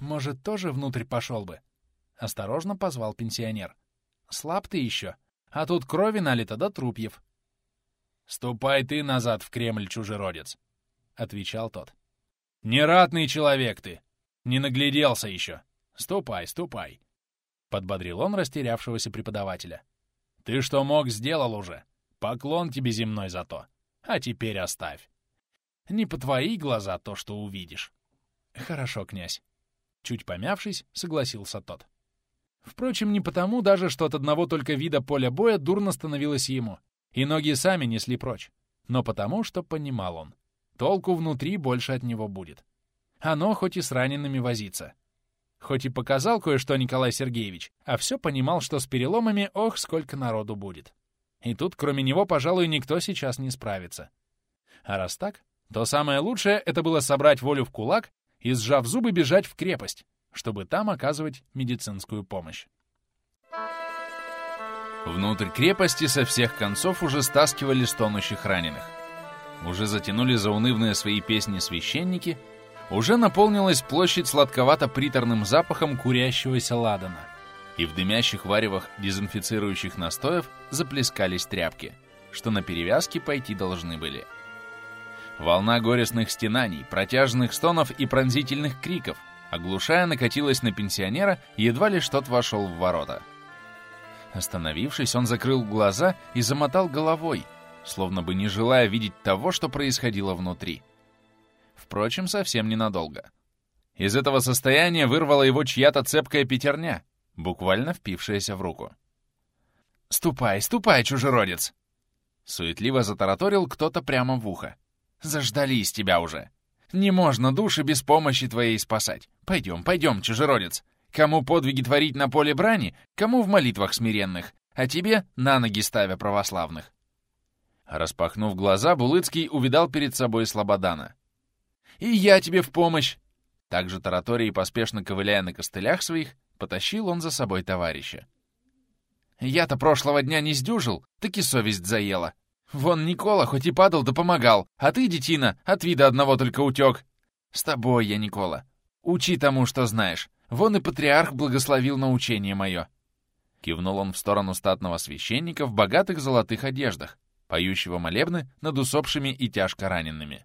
Speaker 1: «Может, тоже внутрь пошел бы?» — осторожно позвал пенсионер. «Слаб ты еще, а тут крови налито до трупьев». «Ступай ты назад в Кремль, чужеродец», — отвечал тот. «Нератный человек ты! Не нагляделся еще! Ступай, ступай! подбодрил он растерявшегося преподавателя. «Ты что мог, сделал уже. Поклон тебе земной за то. А теперь оставь. Не по твои глаза то, что увидишь». «Хорошо, князь». Чуть помявшись, согласился тот. Впрочем, не потому даже, что от одного только вида поля боя дурно становилось ему, и ноги сами несли прочь, но потому, что понимал он. Толку внутри больше от него будет. Оно хоть и с ранеными возится. Хоть и показал кое-что Николай Сергеевич, а все понимал, что с переломами ох, сколько народу будет. И тут, кроме него, пожалуй, никто сейчас не справится. А раз так, то самое лучшее — это было собрать волю в кулак и, сжав зубы, бежать в крепость, чтобы там оказывать медицинскую помощь. Внутрь крепости со всех концов уже стаскивали стонущих раненых. Уже затянули заунывные свои песни священники, уже наполнилась площадь сладковато-приторным запахом курящегося ладана, и в дымящих варевах дезинфицирующих настоев заплескались тряпки, что на перевязки пойти должны были. Волна горестных стенаний, протяжных стонов и пронзительных криков — оглушая, накатилась на пенсионера, едва ли что-то вошел в ворота. Остановившись, он закрыл глаза и замотал головой, словно бы не желая видеть того, что происходило внутри. Впрочем, совсем ненадолго. Из этого состояния вырвала его чья-то цепкая пятерня, буквально впившаяся в руку. «Ступай, ступай, чужеродец!» Суетливо затараторил кто-то прямо в ухо. «Заждались тебя уже! Не можно души без помощи твоей спасать. Пойдем, пойдем, чужеродец. Кому подвиги творить на поле брани, кому в молитвах смиренных, а тебе на ноги ставя православных. Распахнув глаза, Булыцкий увидал перед собой Слободана. «И я тебе в помощь!» Также тараторией, поспешно ковыляя на костылях своих, потащил он за собой товарища. «Я-то прошлого дня не сдюжил, так и совесть заела. Вон Никола хоть и падал, да помогал, а ты, детина, от вида одного только утек. С тобой я, Никола. Учи тому, что знаешь. Вон и патриарх благословил научение мое. Кивнул он в сторону статного священника в богатых золотых одеждах, поющего молебны над усопшими и тяжко ранеными.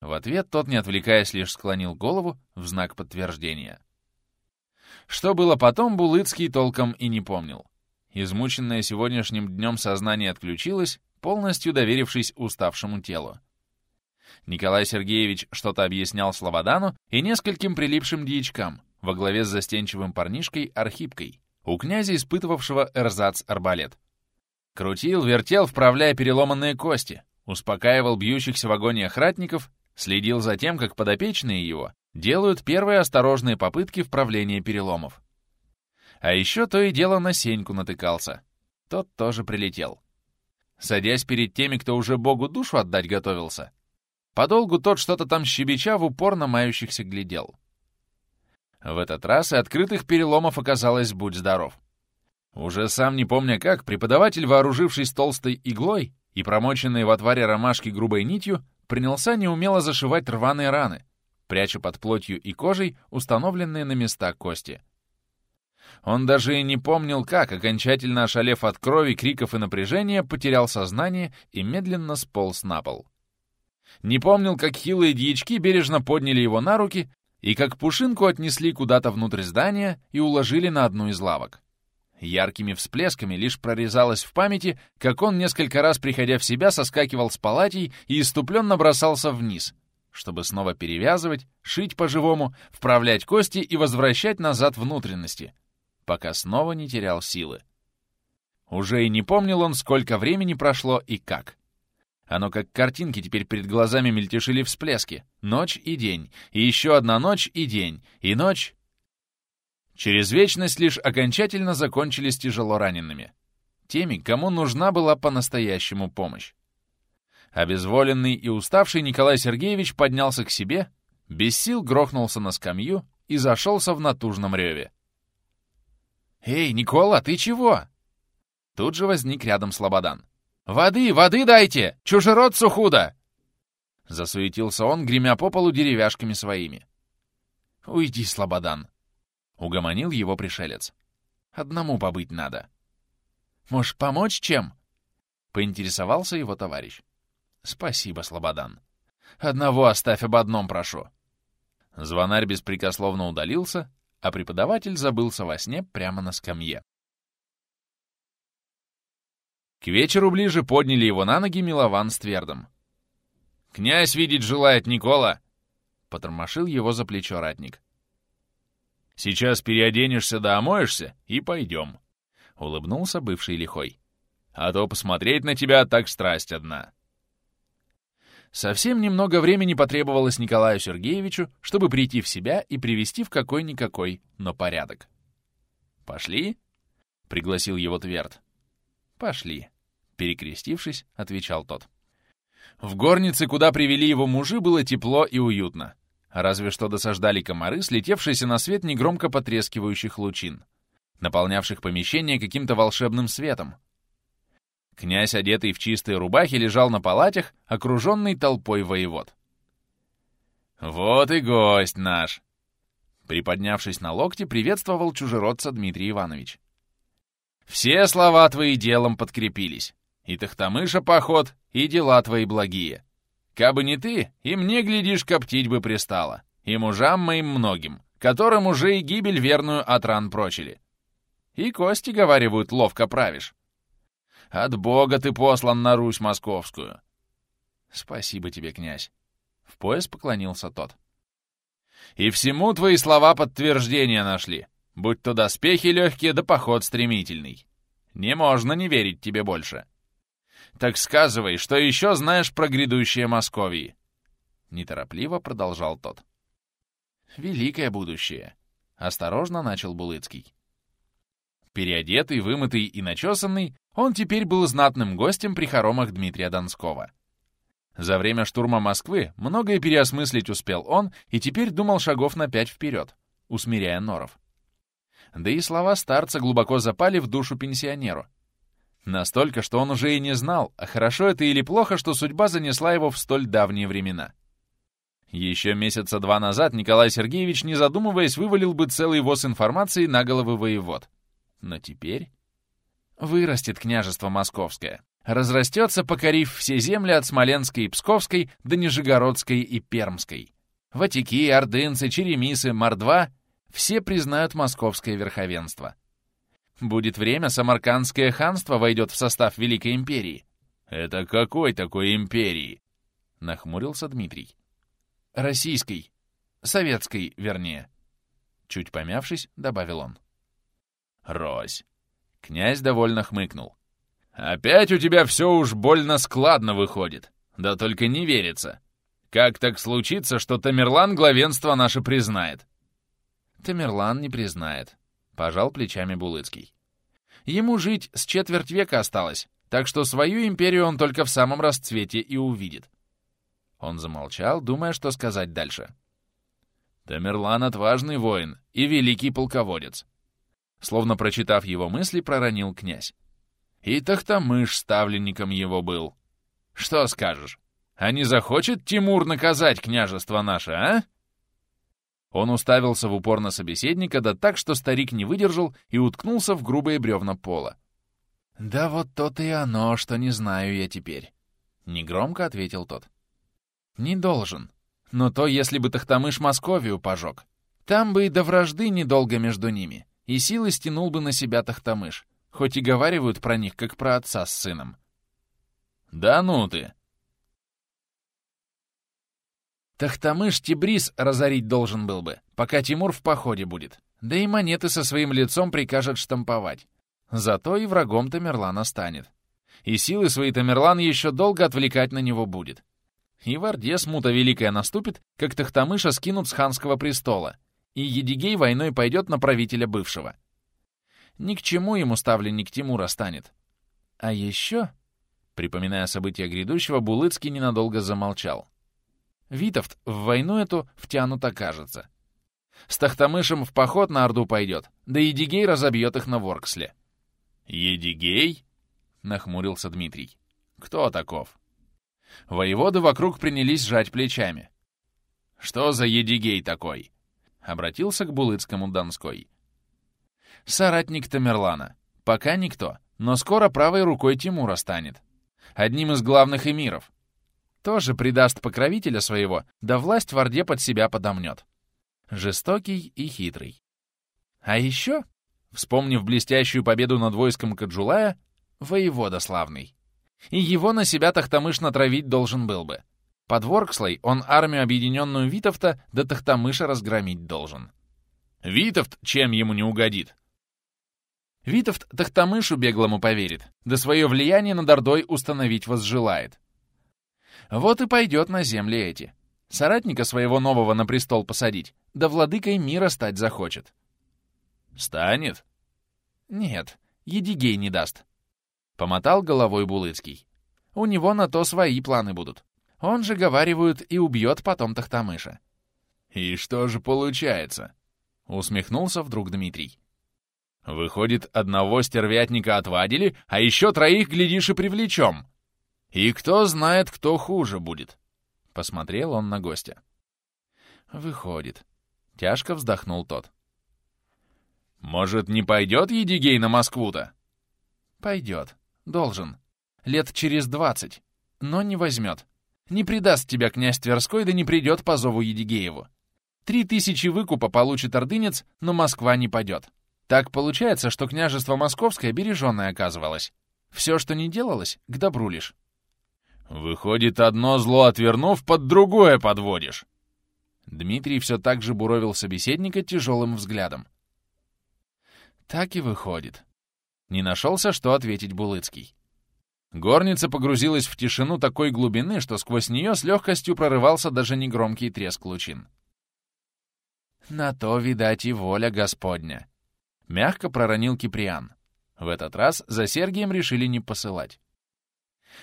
Speaker 1: В ответ тот, не отвлекаясь, лишь склонил голову в знак подтверждения. Что было потом, Булыцкий толком и не помнил. Измученное сегодняшним днем сознание отключилось, полностью доверившись уставшему телу. Николай Сергеевич что-то объяснял Слободану и нескольким прилипшим дьячкам во главе с застенчивым парнишкой Архипкой, у князя, испытывавшего эрзац-арбалет. Крутил, вертел, вправляя переломанные кости, успокаивал бьющихся в агонии охратников, следил за тем, как подопечные его делают первые осторожные попытки вправления переломов. А еще то и дело на Сеньку натыкался. Тот тоже прилетел садясь перед теми, кто уже Богу душу отдать готовился. Подолгу тот что-то там щебеча в упор на мающихся глядел. В этот раз и открытых переломов оказалось «будь здоров». Уже сам не помня как, преподаватель, вооружившись толстой иглой и промоченной в отваре ромашки грубой нитью, принялся неумело зашивать рваные раны, пряча под плотью и кожей установленные на места кости. Он даже и не помнил, как, окончательно ошалев от крови, криков и напряжения, потерял сознание и медленно сполз на пол. Не помнил, как хилые дьячки бережно подняли его на руки и как пушинку отнесли куда-то внутрь здания и уложили на одну из лавок. Яркими всплесками лишь прорезалось в памяти, как он, несколько раз приходя в себя, соскакивал с палатей и иступленно бросался вниз, чтобы снова перевязывать, шить по-живому, вправлять кости и возвращать назад внутренности — пока снова не терял силы. Уже и не помнил он, сколько времени прошло и как. Оно как картинки теперь перед глазами мельтешили всплески. Ночь и день, и еще одна ночь и день, и ночь... Через вечность лишь окончательно закончились тяжело ранеными. Теми, кому нужна была по-настоящему помощь. Обезволенный и уставший Николай Сергеевич поднялся к себе, без сил грохнулся на скамью и зашелся в натужном реве. «Эй, Никола, ты чего?» Тут же возник рядом Слободан. «Воды, воды дайте! Чужеродцу худо!» Засуетился он, гремя по полу деревяшками своими. «Уйди, Слободан!» — угомонил его пришелец. «Одному побыть надо». «Можешь помочь чем?» — поинтересовался его товарищ. «Спасибо, Слободан. Одного оставь об одном прошу». Звонарь беспрекословно удалился, а преподаватель забылся во сне прямо на скамье. К вечеру ближе подняли его на ноги Милован с Твердом. «Князь видеть желает, Никола!» — потормошил его за плечо ратник. «Сейчас переоденешься да омоешься и пойдем», — улыбнулся бывший лихой. «А то посмотреть на тебя так страсть одна». Совсем немного времени потребовалось Николаю Сергеевичу, чтобы прийти в себя и привести в какой-никакой, но порядок. «Пошли?» — пригласил его Тверд. «Пошли», — перекрестившись, отвечал тот. В горнице, куда привели его мужи, было тепло и уютно. Разве что досаждали комары, слетевшиеся на свет негромко потрескивающих лучин, наполнявших помещение каким-то волшебным светом, Князь, одетый в чистые рубахи, лежал на палатях, окруженный толпой воевод. «Вот и гость наш!» Приподнявшись на локте, приветствовал чужеродца Дмитрий Иванович. «Все слова твои делом подкрепились. И Тахтамыша поход, и дела твои благие. Кабы не ты, и мне, глядишь, коптить бы пристало, и мужам моим многим, которым уже и гибель верную от ран прочили. И кости, говаривают, ловко правишь. От Бога ты послан на Русь московскую. Спасибо тебе, князь. В пояс поклонился тот. И всему твои слова подтверждения нашли, будь то доспехи легкие да поход стремительный. Не можно не верить тебе больше. Так сказывай, что еще знаешь про грядущее Московии? Неторопливо продолжал тот. Великое будущее. Осторожно начал Булыцкий. Переодетый, вымытый и начесанный, он теперь был знатным гостем при хоромах Дмитрия Донского. За время штурма Москвы многое переосмыслить успел он и теперь думал шагов на пять вперед, усмиряя норов. Да и слова старца глубоко запали в душу пенсионеру. Настолько, что он уже и не знал, а хорошо это или плохо, что судьба занесла его в столь давние времена. Еще месяца два назад Николай Сергеевич, не задумываясь, вывалил бы целый воз информации на головы воевод. Но теперь... Вырастет княжество московское. Разрастется, покорив все земли от Смоленской и Псковской до Нижегородской и Пермской. Ватики, ордынцы, черемисы, мордва — все признают московское верховенство. Будет время, Самаркандское ханство войдет в состав Великой империи. «Это какой такой империи?» — нахмурился Дмитрий. «Российской. Советской, вернее». Чуть помявшись, добавил он. «Рось. Князь довольно хмыкнул. «Опять у тебя все уж больно складно выходит. Да только не верится. Как так случится, что Тамерлан главенство наше признает?» «Тамерлан не признает», — пожал плечами Булыцкий. «Ему жить с четверть века осталось, так что свою империю он только в самом расцвете и увидит». Он замолчал, думая, что сказать дальше. «Тамерлан — отважный воин и великий полководец. Словно прочитав его мысли, проронил князь. И Тахтамыш ставленником его был. Что скажешь? А не захочет Тимур наказать княжество наше, а? Он уставился в упор на собеседника, да так, что старик не выдержал и уткнулся в грубые бревна пола. «Да вот то-то и оно, что не знаю я теперь», — негромко ответил тот. «Не должен. Но то, если бы Тахтамыш Московию пожег. Там бы и до вражды недолго между ними и силы стянул бы на себя Тахтамыш, хоть и говаривают про них, как про отца с сыном. «Да ну ты!» Тахтамыш Тибрис разорить должен был бы, пока Тимур в походе будет, да и монеты со своим лицом прикажет штамповать. Зато и врагом Тамерлана станет. И силы свои Тамерлан еще долго отвлекать на него будет. И в Орде смута великая наступит, как Тахтамыша скинут с ханского престола, и Едигей войной пойдет на правителя бывшего. Ни к чему ему ставленник Тимура станет. А еще, припоминая события грядущего, Булыцкий ненадолго замолчал. Витовт в войну эту втянут окажется. С Тахтамышем в поход на Орду пойдет, да Едигей разобьет их на Ворксле. «Едигей?» — нахмурился Дмитрий. «Кто таков?» Воеводы вокруг принялись сжать плечами. «Что за Едигей такой?» Обратился к Булыцкому Донской. Соратник Тамерлана. Пока никто, но скоро правой рукой Тимура станет. Одним из главных эмиров. Тоже предаст покровителя своего, да власть в Орде под себя подомнет. Жестокий и хитрый. А еще, вспомнив блестящую победу над войском Каджулая, воевода славный. И его на себя Тахтамыш натравить должен был бы. Под Воркслой он армию объединенную Витовта до Тахтамыша разгромить должен.
Speaker 2: Витовт чем ему не угодит?
Speaker 1: Витовт Тахтамышу беглому поверит, да свое влияние над Ордой установить возжелает. Вот и пойдет на земли эти. Соратника своего нового на престол посадить, да владыкой мира стать захочет.
Speaker 2: Станет?
Speaker 1: Нет, Едигей не даст. Помотал головой Булыцкий. У него на то свои планы будут. Он же, говаривают, и убьет потом Тахтамыша.
Speaker 2: И что же получается? Усмехнулся вдруг Дмитрий. Выходит, одного стервятника отвадили, а еще троих, глядишь, и привлечем. И кто знает, кто хуже будет. Посмотрел он на гостя.
Speaker 1: Выходит. Тяжко вздохнул тот.
Speaker 2: Может, не пойдет Едигей на Москву-то?
Speaker 1: Пойдет. Должен. Лет через двадцать. Но не возьмет. Не предаст тебя князь Тверской, да не придет по зову Едигееву. Три тысячи выкупа получит ордынец, но Москва не падет. Так получается, что княжество Московское береженное оказывалось. Все, что не делалось, к добру лишь.
Speaker 2: Выходит, одно зло отвернув, под другое подводишь.
Speaker 1: Дмитрий все так же буровил собеседника тяжелым взглядом. Так и выходит. Не нашелся, что ответить Булыцкий. Горница погрузилась в тишину такой глубины, что сквозь нее с легкостью прорывался даже негромкий треск лучин. «На то, видать, и воля Господня!» — мягко проронил Киприан. В этот раз за Сергием решили не посылать.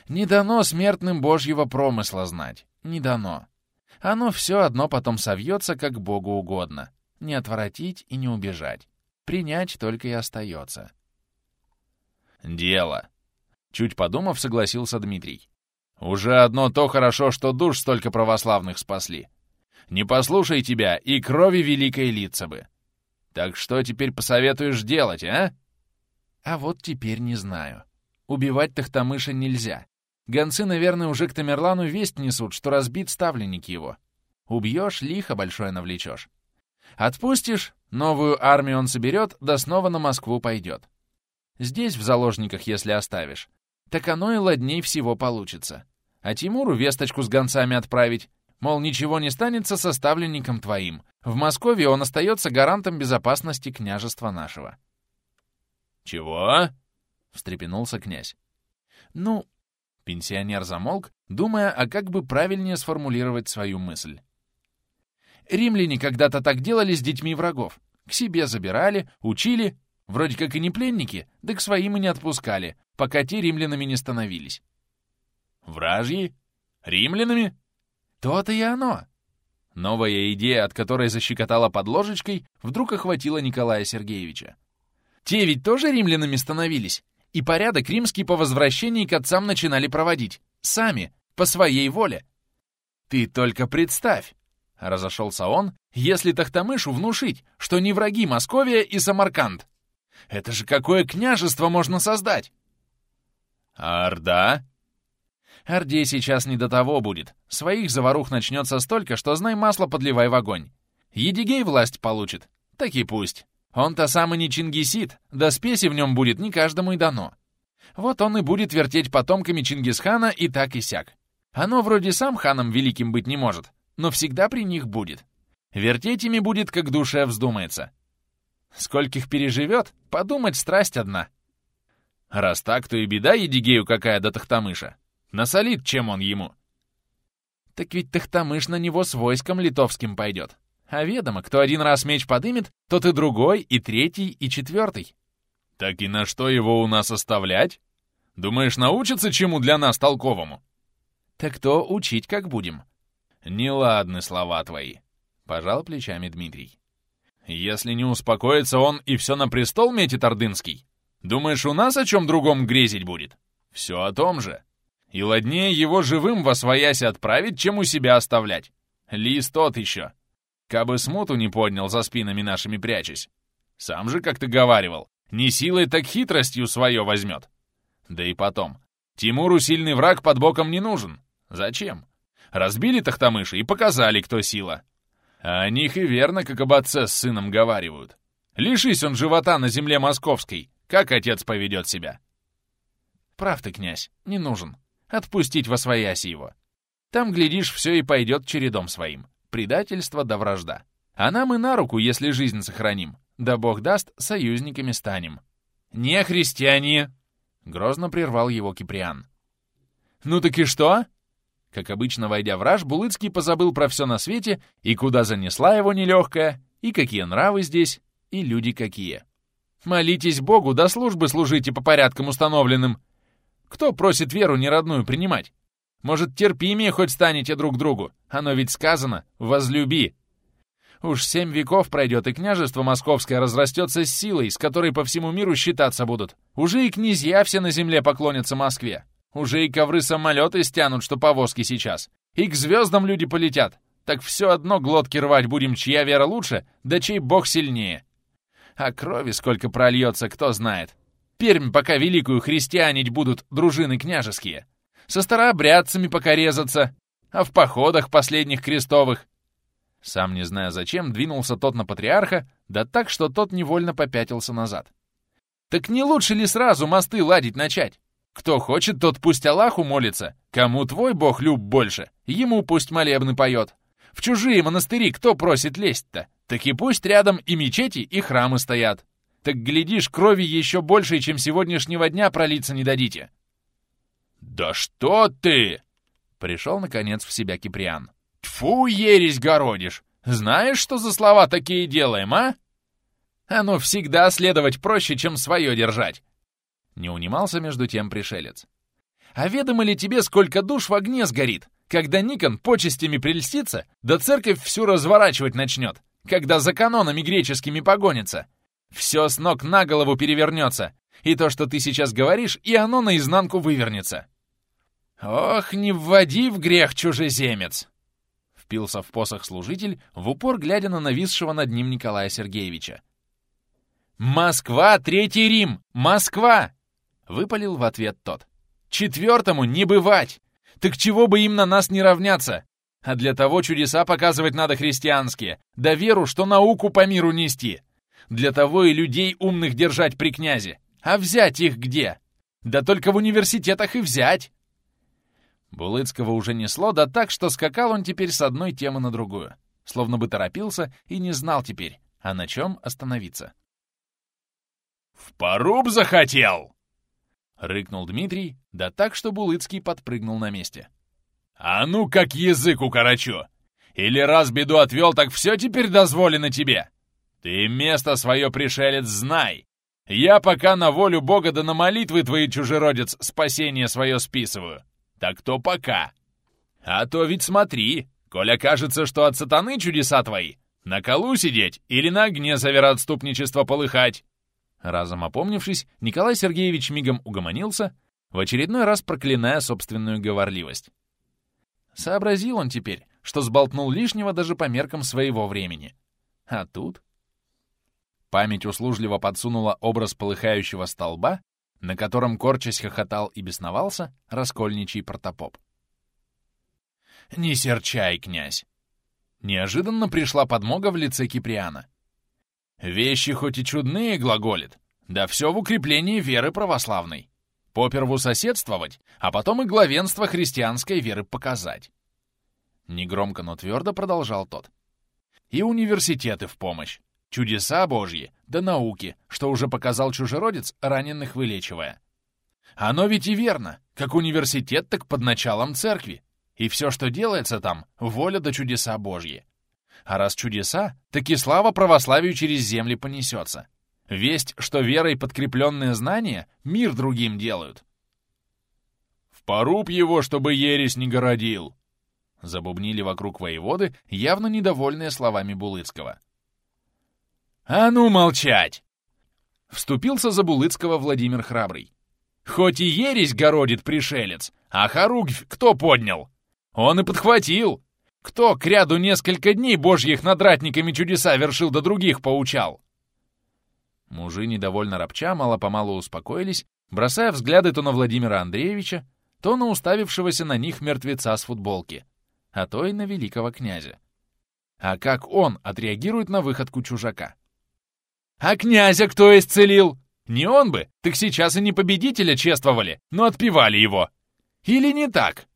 Speaker 1: «Не дано смертным Божьего промысла знать. Не дано. Оно все одно потом совьется, как Богу угодно. Не отворотить и не убежать. Принять только и остается».
Speaker 2: «Дело!» Чуть подумав, согласился Дмитрий. «Уже одно то хорошо, что душ столько православных спасли. Не послушай тебя, и крови великой лица бы. Так что теперь посоветуешь делать, а?
Speaker 1: А вот теперь не знаю. Убивать Тахтамыша нельзя. Гонцы, наверное, уже к Тамерлану весть несут, что разбит ставленник его. Убьешь, лихо большое навлечешь. Отпустишь, новую армию он соберет, да снова на Москву пойдет. Здесь, в заложниках, если оставишь, так оно и ладней всего получится. А Тимуру весточку с гонцами отправить, Мол, ничего не станется составленником твоим. В Москве он остается гарантом безопасности княжества нашего.
Speaker 2: «Чего?» — встрепенулся князь.
Speaker 1: «Ну...» — пенсионер замолк, думая, а как бы правильнее сформулировать свою мысль. Римляне когда-то так делали с детьми врагов. К себе забирали, учили, вроде как и не пленники, да к своим и не отпускали, пока те римлянами не становились.
Speaker 2: «Вражьи? Римлянами?»
Speaker 1: То-то и оно.
Speaker 2: Новая идея, от которой защекотала под ложечкой, вдруг охватила Николая Сергеевича.
Speaker 1: Те ведь тоже римлянами становились, и порядок римский по возвращении к отцам начинали проводить. Сами, по своей воле. Ты только представь, — разошелся он, — если Тахтамышу внушить, что не враги Московия и Самарканд. Это же какое княжество можно создать?
Speaker 2: А Орда?
Speaker 1: Орде сейчас не до того будет. Своих заварух начнется столько, что знай масло подливай в огонь. Едигей власть получит. Так и пусть. Он-то сам и не Чингисид, да спеси в нем будет не каждому и дано. Вот он и будет вертеть потомками Чингисхана и так и сяк. Оно вроде сам ханом великим быть не может, но всегда при них будет. Вертеть ими будет, как душе вздумается. Скольких переживет, подумать страсть одна.
Speaker 2: Раз так, то и беда Едигею какая до Тахтамыша. Насолит, чем он ему.
Speaker 1: Так ведь Тахтамыш на него с войском литовским пойдет. А ведомо, кто один раз меч подымет, тот и другой, и третий, и четвертый.
Speaker 2: Так и на что его у нас оставлять? Думаешь, научится чему для нас толковому?
Speaker 1: Так то учить как будем.
Speaker 2: Неладны слова твои, — пожал плечами Дмитрий. Если не успокоится он и все на престол метит Ордынский, думаешь, у нас о чем другом грезить будет? Все о том же. И ладнее его живым во своясь отправить, чем у себя оставлять. Лис тот еще. Кабы смуту не поднял за спинами нашими прячась. Сам же, как ты говаривал, не силой, так хитростью свое возьмет. Да и потом, Тимуру сильный враг под боком не нужен. Зачем? Разбили Тахтамыши и показали, кто сила. А о них и верно, как об отце с сыном говаривают. Лишись он живота на земле московской, как отец поведет себя?
Speaker 1: Прав ты, князь, не нужен. Отпустить во свояси его. Там, глядишь, все и пойдет чередом своим. Предательство да вражда. А нам и на руку, если жизнь сохраним. Да бог даст, союзниками станем.
Speaker 2: «Не христиане!» — грозно прервал его Киприан. «Ну так и что?» Как обычно, войдя в раж, Булыцкий позабыл про все на свете, и куда занесла его нелегкая, и какие нравы здесь, и люди какие. «Молитесь Богу, до службы служите по порядкам установленным. Кто просит веру неродную принимать? Может, терпимее хоть станете друг другу? Оно ведь сказано «возлюби». Уж семь веков пройдет, и княжество московское разрастется с силой, с которой по всему миру считаться будут. Уже и князья все на земле поклонятся Москве. Уже и ковры-самолеты стянут, что повозки сейчас. И к звездам люди полетят. Так все одно глотки рвать будем, чья вера лучше, да чей бог сильнее. А крови сколько прольется, кто знает. Пермь пока великую христианить будут дружины княжеские. Со старообрядцами пока резаться, а в походах последних крестовых. Сам не зная зачем, двинулся тот на патриарха, да так, что тот невольно попятился назад. Так не лучше ли сразу мосты ладить начать? Кто хочет, тот пусть Аллаху молится. Кому твой бог люб больше, ему пусть молебны поет. В чужие монастыри кто просит лезть-то? Так и пусть рядом и мечети, и храмы стоят. Так, глядишь, крови еще больше, чем сегодняшнего дня пролиться не дадите. «Да что ты!» — пришел, наконец, в себя Киприан. «Тьфу, ересь городишь! Знаешь, что за слова такие делаем, а?» «Оно всегда следовать проще, чем свое держать. Не унимался между тем пришелец. «А ведомо ли тебе, сколько душ в огне сгорит, когда Никон почестями прельстится, да церковь всю разворачивать начнет, когда за канонами греческими погонится? Все с ног на голову перевернется, и то, что ты сейчас говоришь, и оно наизнанку вывернется». «Ох, не вводи в грех, чужеземец!» Впился в посох служитель, в упор глядя на нависшего над ним Николая Сергеевича. «Москва, Третий Рим! Москва!» Выпалил в ответ тот. «Четвертому не бывать! Так чего бы им на нас не равняться? А для того чудеса показывать надо христианские, да веру, что науку по миру нести. Для того и людей умных держать при князе. А взять их где? Да только в университетах и взять!» Булыцкого уже несло, да так, что скакал он теперь с одной темы на другую. Словно бы торопился и не знал теперь, а на чем остановиться. «В поруб захотел!»
Speaker 1: — рыкнул Дмитрий, да так, что Булыцкий подпрыгнул на месте.
Speaker 2: «А ну как язык укорочу! Или раз беду отвел, так все теперь дозволено тебе! Ты место свое, пришелец, знай! Я пока на волю Бога да на молитвы твои, чужеродец, спасение свое списываю. Так то пока. А то ведь смотри, коль окажется, что от сатаны чудеса твои, на колу сидеть или на огне за вероотступничество полыхать,
Speaker 1: Разом опомнившись, Николай Сергеевич мигом угомонился, в очередной раз проклиная собственную говорливость. Сообразил он теперь, что сболтнул лишнего даже по меркам своего времени. А тут... Память услужливо подсунула образ полыхающего столба, на котором корчась хохотал и бесновался раскольничий протопоп.
Speaker 2: «Не серчай, князь!»
Speaker 1: Неожиданно пришла подмога в лице Киприана.
Speaker 2: Вещи хоть и чудные, глаголит, да все в укреплении веры православной. Поперву соседствовать, а потом и главенство христианской веры показать.
Speaker 1: Негромко, но твердо продолжал тот.
Speaker 2: И университеты в помощь. Чудеса божьи, да науки, что уже показал чужеродец, раненых вылечивая. Оно ведь и верно, как университет, так под началом церкви. И все, что делается там, воля да чудеса божьи. А раз чудеса, так и слава православию через земли понесется. Весть, что верой подкрепленные знания мир другим делают. «В поруб его, чтобы ересь не городил!» Забубнили вокруг воеводы, явно недовольные словами Булыцкого. «А ну молчать!» Вступился за Булыцкого Владимир Храбрый. «Хоть и ересь городит пришелец, а хоругвь кто поднял? Он и подхватил, кто к ряду несколько дней божьих над ратниками чудеса вершил до других поучал?»
Speaker 1: Мужи, недовольно ропча, мало-помалу успокоились, бросая взгляды то на Владимира Андреевича, то на уставившегося на них мертвеца с футболки, а то и на великого князя. А как он отреагирует на выходку чужака?
Speaker 2: А князя кто исцелил? Не он бы, так сейчас и не победителя чествовали, но отпевали его. Или не так?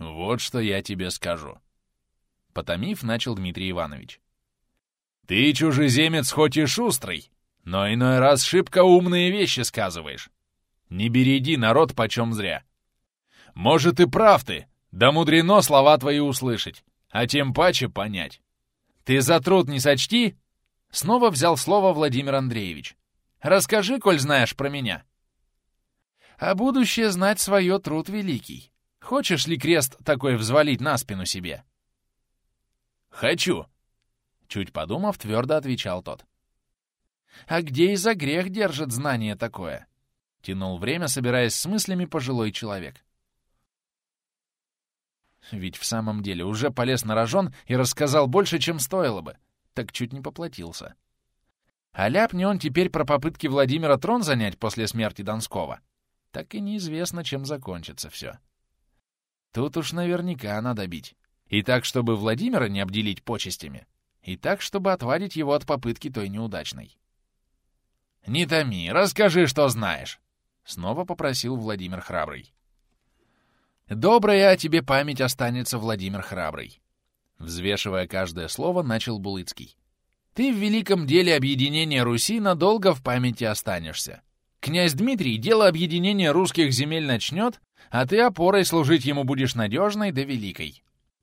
Speaker 1: Вот что я тебе скажу. Потомив, начал Дмитрий Иванович. Ты, чужеземец, хоть и шустрый, но иной раз шибко умные вещи сказываешь. Не береди народ почем зря. Может, и прав ты, да мудрено слова твои услышать, а тем паче понять. Ты за труд не сочти? Снова взял слово Владимир Андреевич. Расскажи, коль знаешь про меня. А будущее знать свое труд великий. Хочешь ли крест такой взвалить на спину себе? Хочу. Чуть подумав, твердо отвечал тот. А где и за грех держит знание такое? Тянул время, собираясь с мыслями пожилой человек. Ведь в самом деле уже полез на рожон и рассказал больше, чем стоило бы. Так чуть не поплатился. А ляпни он теперь про попытки Владимира трон занять после смерти Донского. Так и неизвестно, чем закончится все. Тут уж наверняка надо бить. И так, чтобы Владимира не обделить почестями, и так, чтобы отвадить его от попытки той неудачной. «Не томи, расскажи, что знаешь!» — снова попросил Владимир Храбрый. «Добрая тебе память останется, Владимир Храбрый!» Взвешивая каждое слово, начал Булыцкий. «Ты в великом деле объединения Руси надолго в памяти останешься. Князь Дмитрий дело объединения русских земель начнет, а ты опорой служить ему будешь надежной да великой.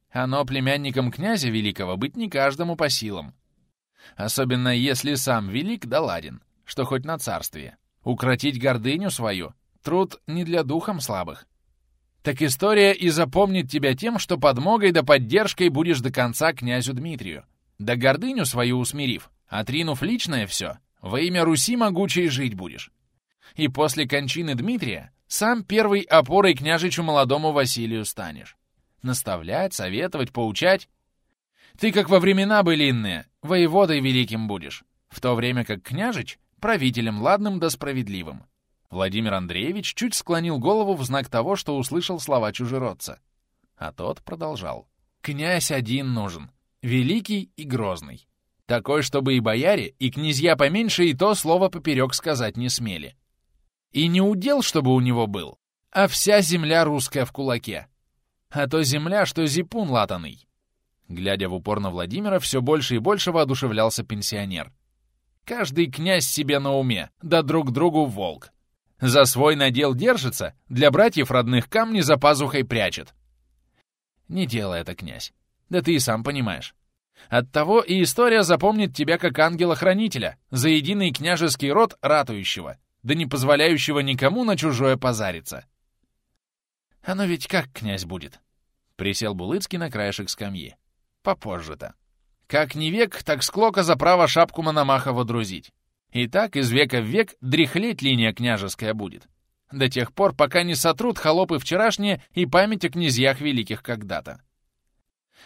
Speaker 1: Оно племянником князя великого быть не каждому по силам. Особенно если сам велик да ладен, что хоть на царстве. Укротить гордыню свою — труд не для духом слабых. Так история и запомнит тебя тем, что подмогой да поддержкой будешь до конца князю Дмитрию. Да гордыню свою усмирив, отринув личное все, во имя Руси могучей жить будешь. И после кончины Дмитрия сам первой опорой княжичу молодому Василию станешь. Наставлять, советовать, поучать. Ты, как во времена былинные, воеводой великим будешь, в то время как княжич — правителем ладным да справедливым. Владимир Андреевич чуть склонил голову в знак того, что услышал слова чужеродца. А тот продолжал. «Князь один нужен, великий и грозный. Такой, чтобы и бояре, и князья поменьше и то слово поперек сказать не смели. И не удел, чтобы у него был, а вся земля русская в кулаке. А то земля, что зипун латаный». Глядя в упор на Владимира, все больше и больше воодушевлялся пенсионер. «Каждый князь себе на уме, да друг другу волк. За свой надел держится, для братьев родных камни за пазухой прячет. Не делай это, князь. Да ты и сам понимаешь. Оттого и история запомнит тебя как ангела-хранителя, за единый княжеский род ратующего, да не позволяющего никому на чужое позариться. Оно ведь как князь будет? Присел Булыцкий на краешек скамьи. Попозже-то. Как не век, так склока за право шапку Мономаха водрузить. И так из века в век дряхлеть линия княжеская будет. До тех пор, пока не сотрут холопы вчерашние и память о князьях великих когда-то.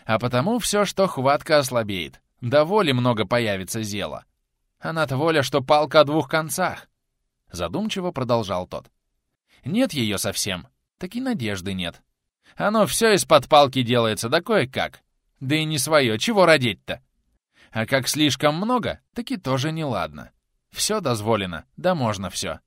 Speaker 1: А потому все, что хватка ослабеет, воли много появится зела. Она-то воля, что палка о двух концах. Задумчиво продолжал тот. Нет ее совсем, так и надежды нет. Оно все из-под палки делается, да кое-как. Да и не свое, чего родить-то? А как слишком много, так и тоже неладно. Все дозволено, да можно все.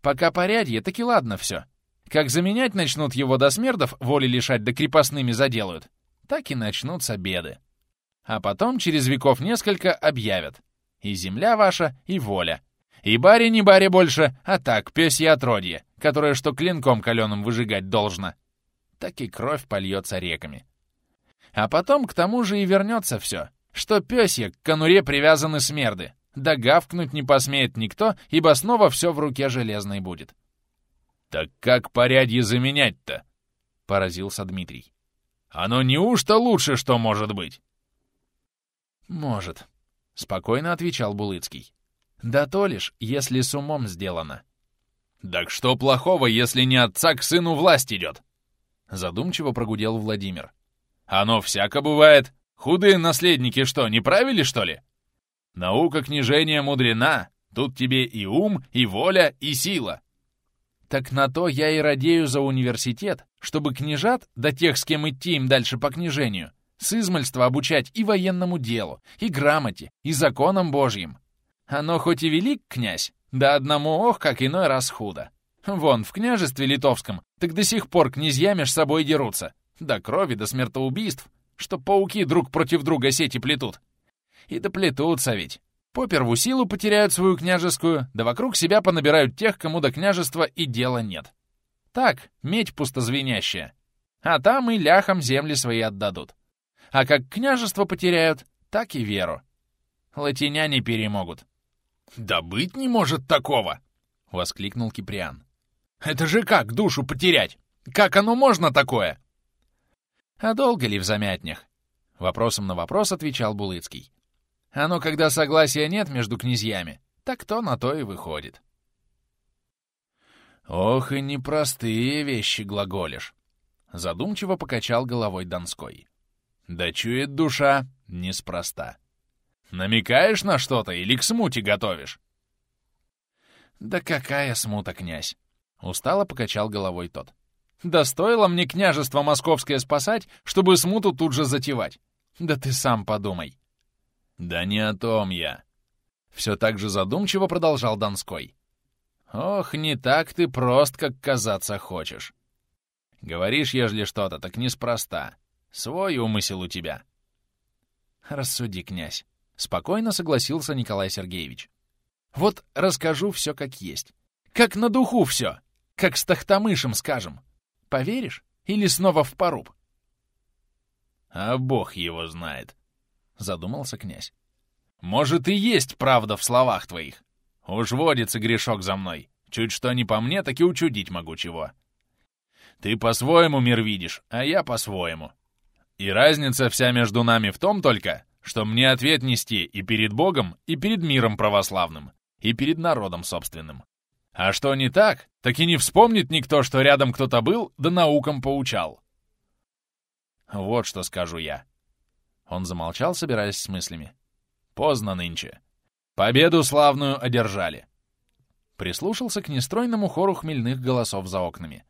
Speaker 1: Пока порядье, таки ладно все. Как заменять начнут его до смердов, воли лишать да крепостными заделают, так и начнутся беды. А потом через веков несколько объявят. И земля ваша, и воля. И баре не баре больше, а так, пёсье отродье, которое что клинком каленым выжигать должно. Так и кровь польется реками. А потом к тому же и вернется все, что пёсье к конуре привязаны смерды, да гавкнуть не посмеет никто, ибо снова все в руке железной будет. «Так как порядье заменять-то?» — поразился Дмитрий. «Оно неужто лучше, что может быть?» «Может», — спокойно отвечал Булыцкий. «Да то лишь, если с умом сделано». «Так что плохого, если не отца к сыну власть идет?» Задумчиво прогудел Владимир. «Оно всяко бывает. Худые наследники что, не правили, что ли?» Наука княжения мудрена, тут тебе и ум, и воля, и сила. Так на то я и радею за университет, чтобы княжат, да тех, с кем идти им дальше по княжению, с измальства обучать и военному делу, и грамоте, и законам Божьим. Оно хоть и велик, князь, да одному ох, как иной раз худо. Вон, в княжестве литовском, так до сих пор князья меж собой дерутся. До крови, до смертоубийств, что пауки друг против друга сети плетут. И доплетутся ведь. Поперву силу потеряют свою княжескую, да вокруг себя понабирают тех, кому до княжества и дела нет. Так, медь пустозвенящая. А там и ляхам земли свои отдадут. А как княжество потеряют, так и веру. Латиняне перемогут.
Speaker 2: «Да быть не может такого!» — воскликнул Киприан. «Это же как душу потерять? Как оно можно такое?»
Speaker 1: «А долго ли в замятнях?» — вопросом на вопрос отвечал Булыцкий. «Оно, когда согласия нет между князьями, так то на то и выходит».
Speaker 2: «Ох и непростые вещи глаголишь!» — задумчиво покачал головой Донской. «Да чует душа неспроста. Намекаешь на что-то или к смуте готовишь?»
Speaker 1: «Да какая смута, князь!» — устало покачал головой тот. «Да стоило мне княжество московское спасать, чтобы смуту тут же затевать. Да ты сам подумай».
Speaker 2: «Да не о том я!» Все так же задумчиво продолжал Донской.
Speaker 1: «Ох, не так ты прост, как казаться хочешь. Говоришь, ежели что-то, так неспроста. Свой умысел у тебя». «Рассуди, князь», — спокойно согласился Николай Сергеевич. «Вот расскажу все как есть. Как на духу все. Как с Тахтамышем скажем. Поверишь? Или снова в поруб?»
Speaker 2: «А бог его знает», — задумался князь. «Может, и есть правда в словах твоих. Уж водится грешок за мной. Чуть что не по мне, так и учудить могу чего. Ты по-своему мир видишь, а я по-своему. И разница вся между нами в том только, что мне ответ нести и перед Богом, и перед миром православным, и перед народом собственным. А что не так, так и не вспомнит никто, что рядом кто-то был, да наукам поучал. Вот что скажу я. Он замолчал, собираясь с мыслями. Поздно нынче. Победу славную одержали. Прислушался к нестройному хору хмельных голосов за окнами.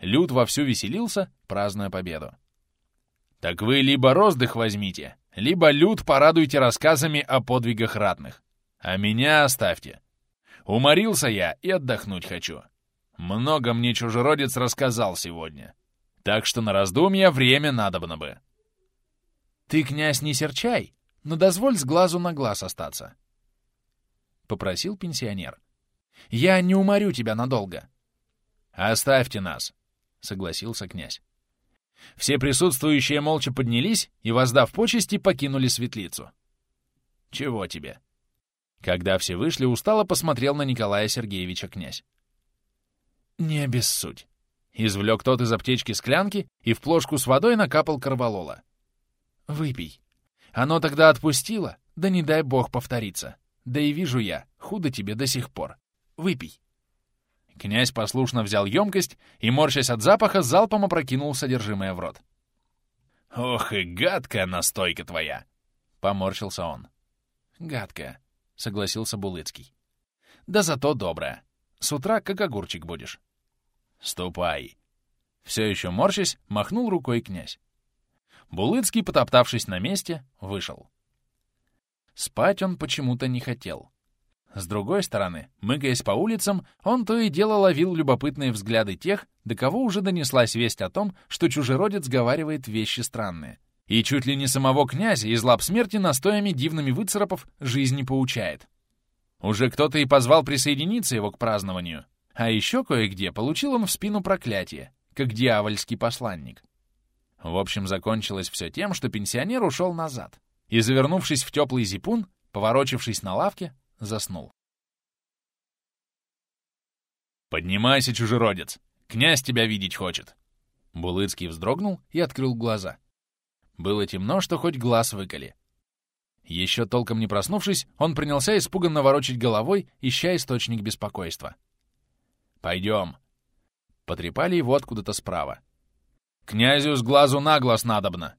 Speaker 2: Люд вовсю веселился, празднуя победу. Так вы либо роздых возьмите, либо люд порадуйте рассказами о подвигах ратных. А меня оставьте. Уморился я и отдохнуть хочу. Много мне чужеродец рассказал сегодня. Так что на раздумья время надобно бы.
Speaker 1: Ты, князь, не серчай, но дозволь с глазу на глаз остаться попросил пенсионер. «Я не уморю тебя надолго».
Speaker 2: «Оставьте нас», — согласился князь. Все присутствующие молча поднялись и, воздав почести, покинули светлицу. «Чего тебе?» Когда все вышли, устало посмотрел на Николая Сергеевича князь.
Speaker 1: «Не обессудь», —
Speaker 2: извлек тот из аптечки склянки и в плошку с водой накапал корвалола.
Speaker 1: «Выпей. Оно тогда отпустило, да не дай бог повториться». Да и вижу я, худо тебе до сих пор. Выпей».
Speaker 2: Князь послушно взял емкость и, морщась от запаха, залпом опрокинул содержимое в рот. «Ох и гадкая настойка твоя!» — поморщился он.
Speaker 1: «Гадкая», — согласился Булыцкий. «Да зато добрая. С утра как огурчик будешь».
Speaker 2: «Ступай!» Все еще морщась, махнул рукой князь. Булыцкий, потоптавшись на месте, вышел.
Speaker 1: Спать он почему-то не хотел. С другой стороны, мыкаясь по улицам, он то и дело ловил любопытные взгляды тех, до кого уже донеслась весть о том, что чужеродец говаривает вещи странные. И чуть ли не самого князя из лап смерти настоями дивными выцарапов жизни поучает. Уже кто-то и позвал присоединиться его к празднованию. А еще кое-где получил он в спину проклятие, как дьявольский посланник. В общем, закончилось все тем, что пенсионер ушел назад и, завернувшись в теплый зипун, поворочившись на лавке, заснул.
Speaker 2: «Поднимайся, чужеродец! Князь тебя видеть хочет!»
Speaker 1: Булыцкий вздрогнул и открыл глаза. Было темно, что хоть глаз выколи. Еще толком не проснувшись, он принялся испуганно ворочать головой, ища источник беспокойства.
Speaker 2: «Пойдем!» Потрепали его откуда-то справа. «Князю с глазу на глаз надобно!»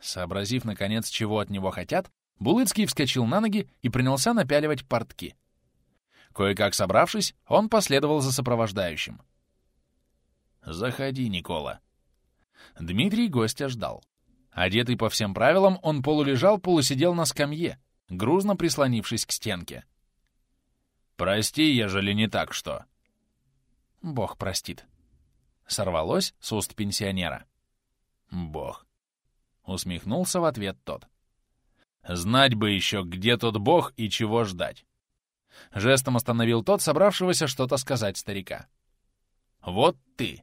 Speaker 1: Сообразив, наконец, чего от него хотят, Булыцкий вскочил на ноги и принялся напяливать портки. Кое-как собравшись, он последовал за сопровождающим.
Speaker 2: «Заходи, Никола».
Speaker 1: Дмитрий гостя ждал. Одетый по всем правилам, он полулежал, полусидел на скамье, грузно прислонившись к стенке. Прости, ежели не так что.
Speaker 2: Бог простит. Сорвалось с уст пенсионера.
Speaker 1: Бог. Усмехнулся в ответ тот. Знать бы еще, где тот бог и чего ждать.
Speaker 2: Жестом остановил тот, собравшегося что-то сказать старика.
Speaker 1: Вот ты.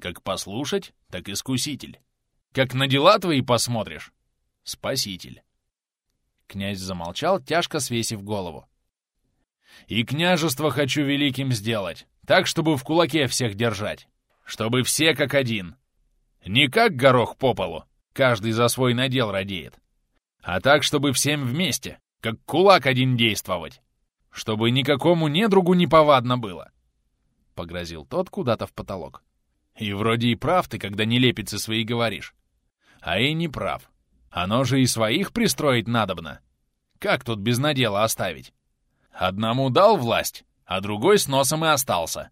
Speaker 1: Как послушать, так искуситель. Как на дела твои посмотришь, спаситель.
Speaker 2: Князь замолчал, тяжко свесив голову.
Speaker 1: И княжество хочу великим сделать, так, чтобы в кулаке всех держать. Чтобы все как один. Не как горох по полу, каждый за свой надел радеет. А так, чтобы всем вместе, как кулак один действовать. Чтобы никакому недругу не повадно было. Погрозил тот куда-то в потолок. И вроде и прав ты, когда нелепицы свои говоришь. А и не прав. Оно же и своих пристроить надобно. Как тут без надела оставить? Одному дал власть, а другой с носом и остался.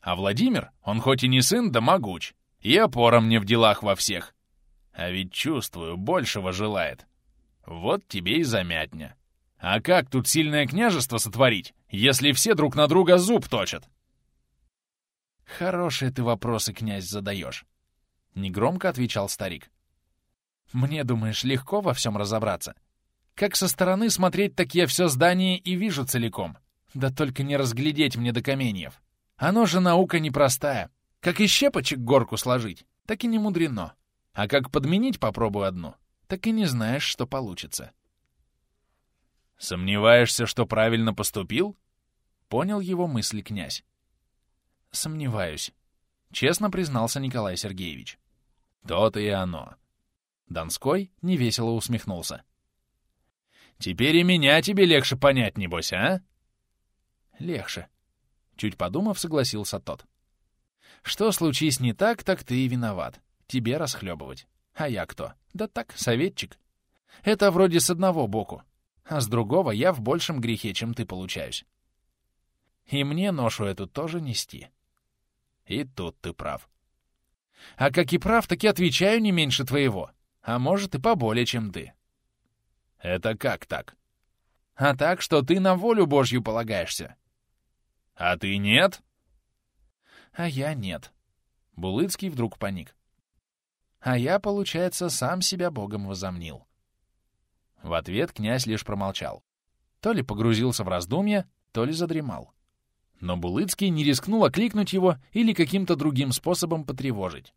Speaker 1: А Владимир, он хоть и не сын, да могуч, и опора мне в делах во всех. А ведь чувствую, большего желает. Вот тебе и замятня. А как тут сильное княжество сотворить, если все друг на друга зуб точат?
Speaker 2: Хорошие ты вопросы, князь, задаешь. Негромко отвечал старик. Мне, думаешь, легко во всем разобраться? Как со стороны смотреть, так я все здание и вижу целиком. Да только не разглядеть мне до каменьев. Оно же наука непростая. Как и щепочек горку сложить, так и не мудрено. А как подменить попробую одну, так и не знаешь, что получится.
Speaker 1: «Сомневаешься, что правильно поступил?»
Speaker 2: Понял его мысли князь. «Сомневаюсь», — честно признался Николай Сергеевич.
Speaker 1: «То-то и оно».
Speaker 2: Донской невесело усмехнулся.
Speaker 1: «Теперь и меня тебе легче понять, небось, а?»
Speaker 2: «Легче», — чуть подумав, согласился тот. «Что случись не так, так ты и виноват. Тебе расхлебывать. А я кто? Да так, советчик. Это вроде с одного боку а с другого я в большем грехе, чем ты получаюсь. И мне ношу эту тоже нести. И тут ты прав. А как и прав, так и отвечаю не меньше твоего, а может и поболее, чем ты.
Speaker 1: Это как так?
Speaker 2: А так, что ты на волю Божью полагаешься.
Speaker 1: А ты нет?
Speaker 2: А я нет. Булыцкий вдруг паник. А я, получается, сам себя Богом возомнил. В ответ князь лишь промолчал. То ли погрузился в раздумья, то ли задремал. Но Булыцкий не рискнул окликнуть его или каким-то другим способом потревожить.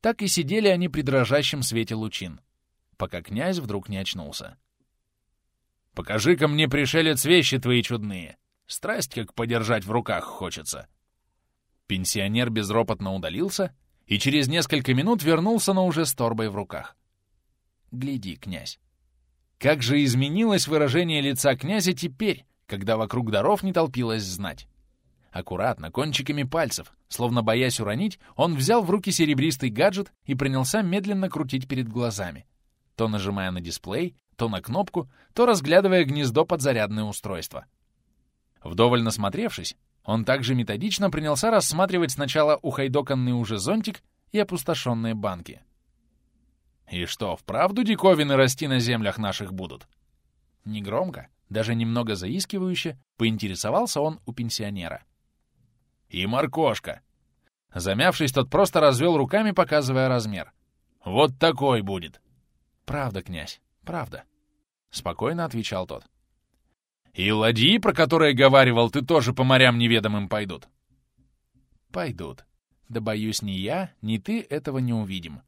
Speaker 2: Так и сидели они при дрожащем свете лучин, пока князь вдруг не очнулся.
Speaker 1: «Покажи-ка мне, пришелец, вещи твои чудные. Страсть как подержать в руках хочется».
Speaker 2: Пенсионер безропотно удалился и через несколько минут вернулся, но уже с торбой в руках. «Гляди, князь, как же изменилось выражение лица князя теперь, когда вокруг даров не толпилась знать. Аккуратно, кончиками пальцев, словно боясь уронить, он взял в руки серебристый гаджет и принялся медленно крутить перед глазами, то нажимая на дисплей, то на кнопку, то разглядывая гнездо под зарядное устройство. Вдоволь насмотревшись, он также методично принялся рассматривать сначала ухайдоканный уже зонтик и опустошенные банки.
Speaker 1: И что, вправду диковины расти на землях наших будут?
Speaker 2: Негромко, даже немного заискивающе, поинтересовался он у пенсионера.
Speaker 1: И моркошка.
Speaker 2: Замявшись, тот просто развел руками, показывая размер.
Speaker 1: Вот такой будет.
Speaker 2: Правда, князь, правда. Спокойно отвечал тот.
Speaker 1: И ладьи, про которые говаривал, ты тоже по морям неведомым пойдут?
Speaker 2: Пойдут. Да боюсь, ни я, ни ты этого не увидим.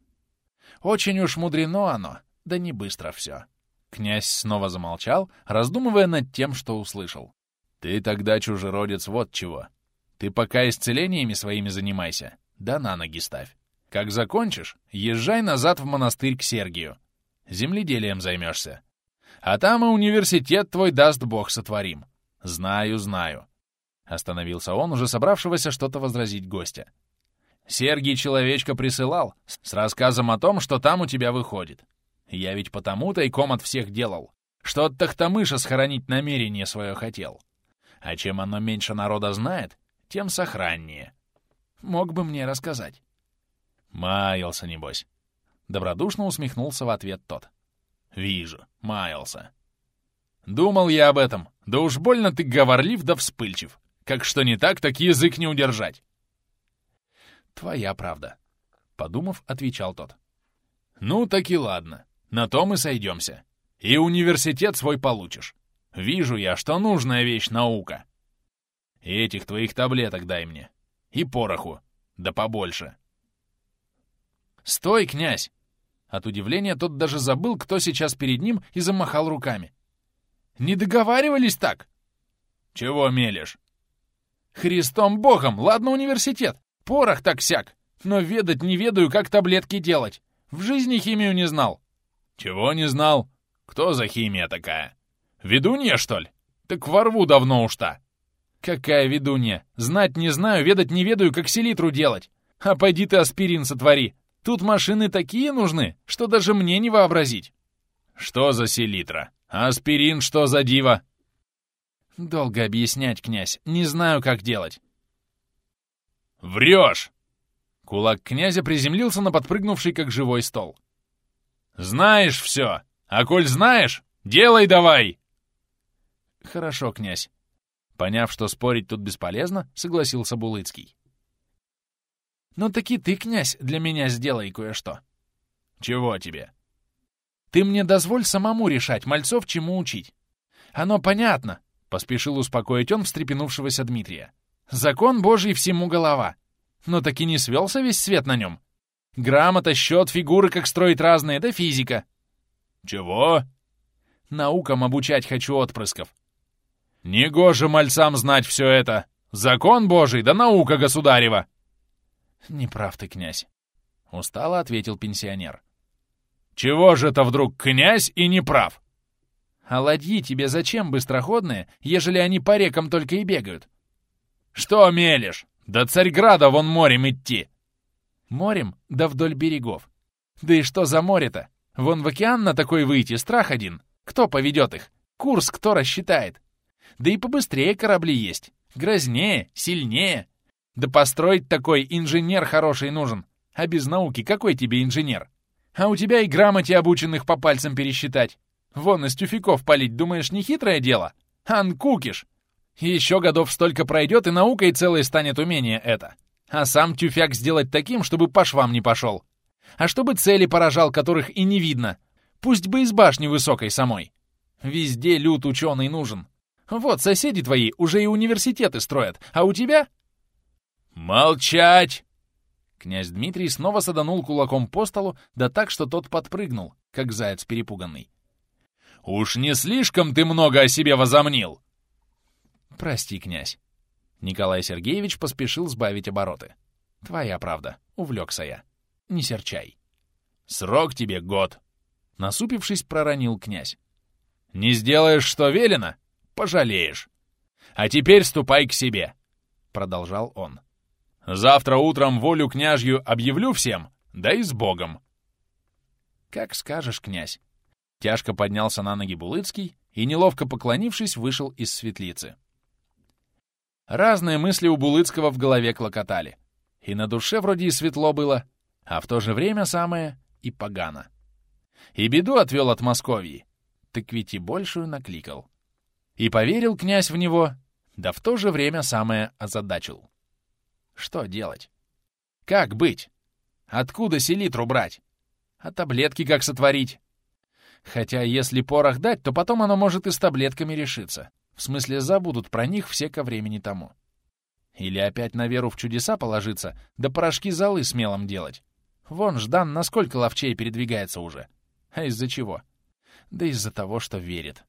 Speaker 2: Очень уж мудрено оно, да не быстро все. Князь снова замолчал, раздумывая над тем, что услышал.
Speaker 1: «Ты тогда, чужеродец, вот чего. Ты пока исцелениями своими занимайся, да на ноги ставь. Как закончишь, езжай назад в монастырь к Сергию. Земледелием займешься. А там и университет твой даст бог сотворим. Знаю, знаю». Остановился он, уже собравшегося что-то возразить гостя. Сергий человечка присылал с рассказом о том, что там у тебя выходит. Я ведь потому тайком от всех делал, что от Тахтамыша схоронить намерение свое хотел. А чем оно меньше народа знает, тем сохраннее. Мог бы мне рассказать. Маялся, небось. Добродушно усмехнулся в ответ тот. Вижу, маялся.
Speaker 2: Думал я об этом. Да уж больно ты говорлив да вспыльчив. Как что не так, так язык не удержать.
Speaker 1: Твоя правда. Подумав, отвечал тот.
Speaker 2: Ну, так и ладно. На то мы сойдемся. И университет свой получишь. Вижу я, что нужная вещь наука. И этих твоих таблеток дай мне. И пороху. Да побольше.
Speaker 1: «Стой, князь!» От удивления тот даже забыл, кто сейчас перед ним, и замахал руками. «Не договаривались так?»
Speaker 2: «Чего мелешь?»
Speaker 1: «Христом Богом! Ладно, университет! Порох так сяк! Но ведать не ведаю, как таблетки делать! В жизни химию не знал!»
Speaker 2: «Чего не знал? Кто за химия такая? Ведунья, что ли? Так ворву давно уж-то!»
Speaker 1: «Какая ведунья? Знать не знаю, ведать не ведаю, как селитру делать! А пойди ты аспирин сотвори! Тут машины такие нужны, что даже мне не вообразить!»
Speaker 2: «Что за селитра? Аспирин что за диво?»
Speaker 1: «Долго объяснять, князь. Не знаю, как делать».
Speaker 2: «Врешь!»
Speaker 1: Кулак князя приземлился на подпрыгнувший, как живой стол.
Speaker 2: «Знаешь все! А коль знаешь, делай давай!»
Speaker 1: «Хорошо, князь». Поняв, что спорить тут бесполезно, согласился Булыцкий. «Но таки ты, князь, для меня сделай кое-что».
Speaker 2: «Чего тебе?»
Speaker 1: «Ты мне дозволь самому решать, мальцов чему учить. Оно понятно, Поспешил успокоить он встрепенувшегося Дмитрия. «Закон Божий всему голова. Но таки не свелся весь свет на нем. Грамота, счет, фигуры, как строить разные, да физика».
Speaker 2: «Чего?»
Speaker 1: «Наукам обучать хочу отпрысков».
Speaker 2: «Негоже мальцам знать все это! Закон Божий, да наука государева!»
Speaker 1: «Не прав ты, князь», — устало ответил пенсионер.
Speaker 2: «Чего же это вдруг князь и не прав?»
Speaker 1: А ладьи тебе зачем быстроходные, ежели они по рекам только и бегают?
Speaker 2: Что мелешь? До Царьграда вон морем идти.
Speaker 1: Морем? Да вдоль берегов. Да и что за море-то? Вон в океан на такой выйти страх один. Кто поведет их? Курс кто рассчитает? Да и побыстрее корабли есть. Грознее, сильнее. Да построить такой инженер хороший нужен. А без науки какой тебе инженер? А у тебя и грамоте обученных по пальцам пересчитать. Вон из тюфяков палить, думаешь, не хитрое дело? Анкукиш! Еще годов столько пройдет, и наукой целой станет умение это. А сам тюфяк сделать таким, чтобы по швам не пошел. А чтобы цели поражал, которых и не видно. Пусть бы из башни высокой самой. Везде люд ученый нужен. Вот соседи твои уже и университеты строят, а у тебя...
Speaker 2: «Молчать!»
Speaker 1: Князь Дмитрий снова саданул кулаком по столу, да так, что тот подпрыгнул, как заяц перепуганный.
Speaker 2: Уж не слишком ты много о себе возомнил!»
Speaker 1: «Прости, князь». Николай Сергеевич поспешил сбавить обороты. «Твоя правда. Увлекся я. Не серчай».
Speaker 2: «Срок тебе год!»
Speaker 1: Насупившись, проронил князь.
Speaker 2: «Не сделаешь, что велено, пожалеешь. А теперь ступай к себе!» Продолжал он. «Завтра утром волю княжью объявлю всем, да и с Богом!»
Speaker 1: «Как скажешь, князь!» Тяжко поднялся на ноги Булыцкий и, неловко поклонившись, вышел из светлицы. Разные мысли у Булыцкого в голове клокотали. И на душе вроде и светло было, а в то же время самое и погано. И беду отвел от Московии, так ведь и большую накликал. И поверил князь в него, да в то же время самое озадачил. Что делать? Как быть? Откуда селитру брать? А таблетки как сотворить? Хотя если порох дать, то потом оно может и с таблетками решиться. В смысле, забудут про них все ко времени тому. Или опять на веру в чудеса положиться, да порошки золы смелым делать. Вон Ждан насколько ловчей передвигается уже. А из-за чего? Да из-за того, что верит.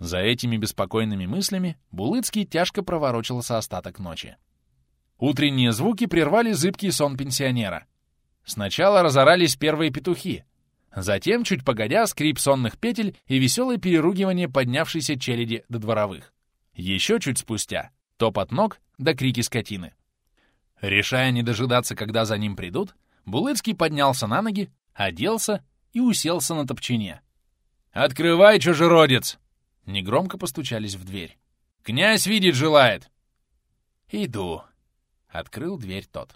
Speaker 1: За этими беспокойными мыслями Булыцкий тяжко проворочился остаток ночи. Утренние звуки прервали зыбкий сон пенсионера. Сначала разорались первые петухи, Затем, чуть погодя, скрип сонных петель и веселое переругивание поднявшейся челяди до дворовых. Еще чуть спустя — топот ног да крики скотины. Решая не дожидаться, когда за ним придут, Булыцкий поднялся на ноги, оделся и уселся на топчине.
Speaker 2: «Открывай, чужеродец!»
Speaker 1: Негромко постучались в дверь.
Speaker 2: «Князь видеть желает!»
Speaker 1: «Иду!» — открыл дверь тот.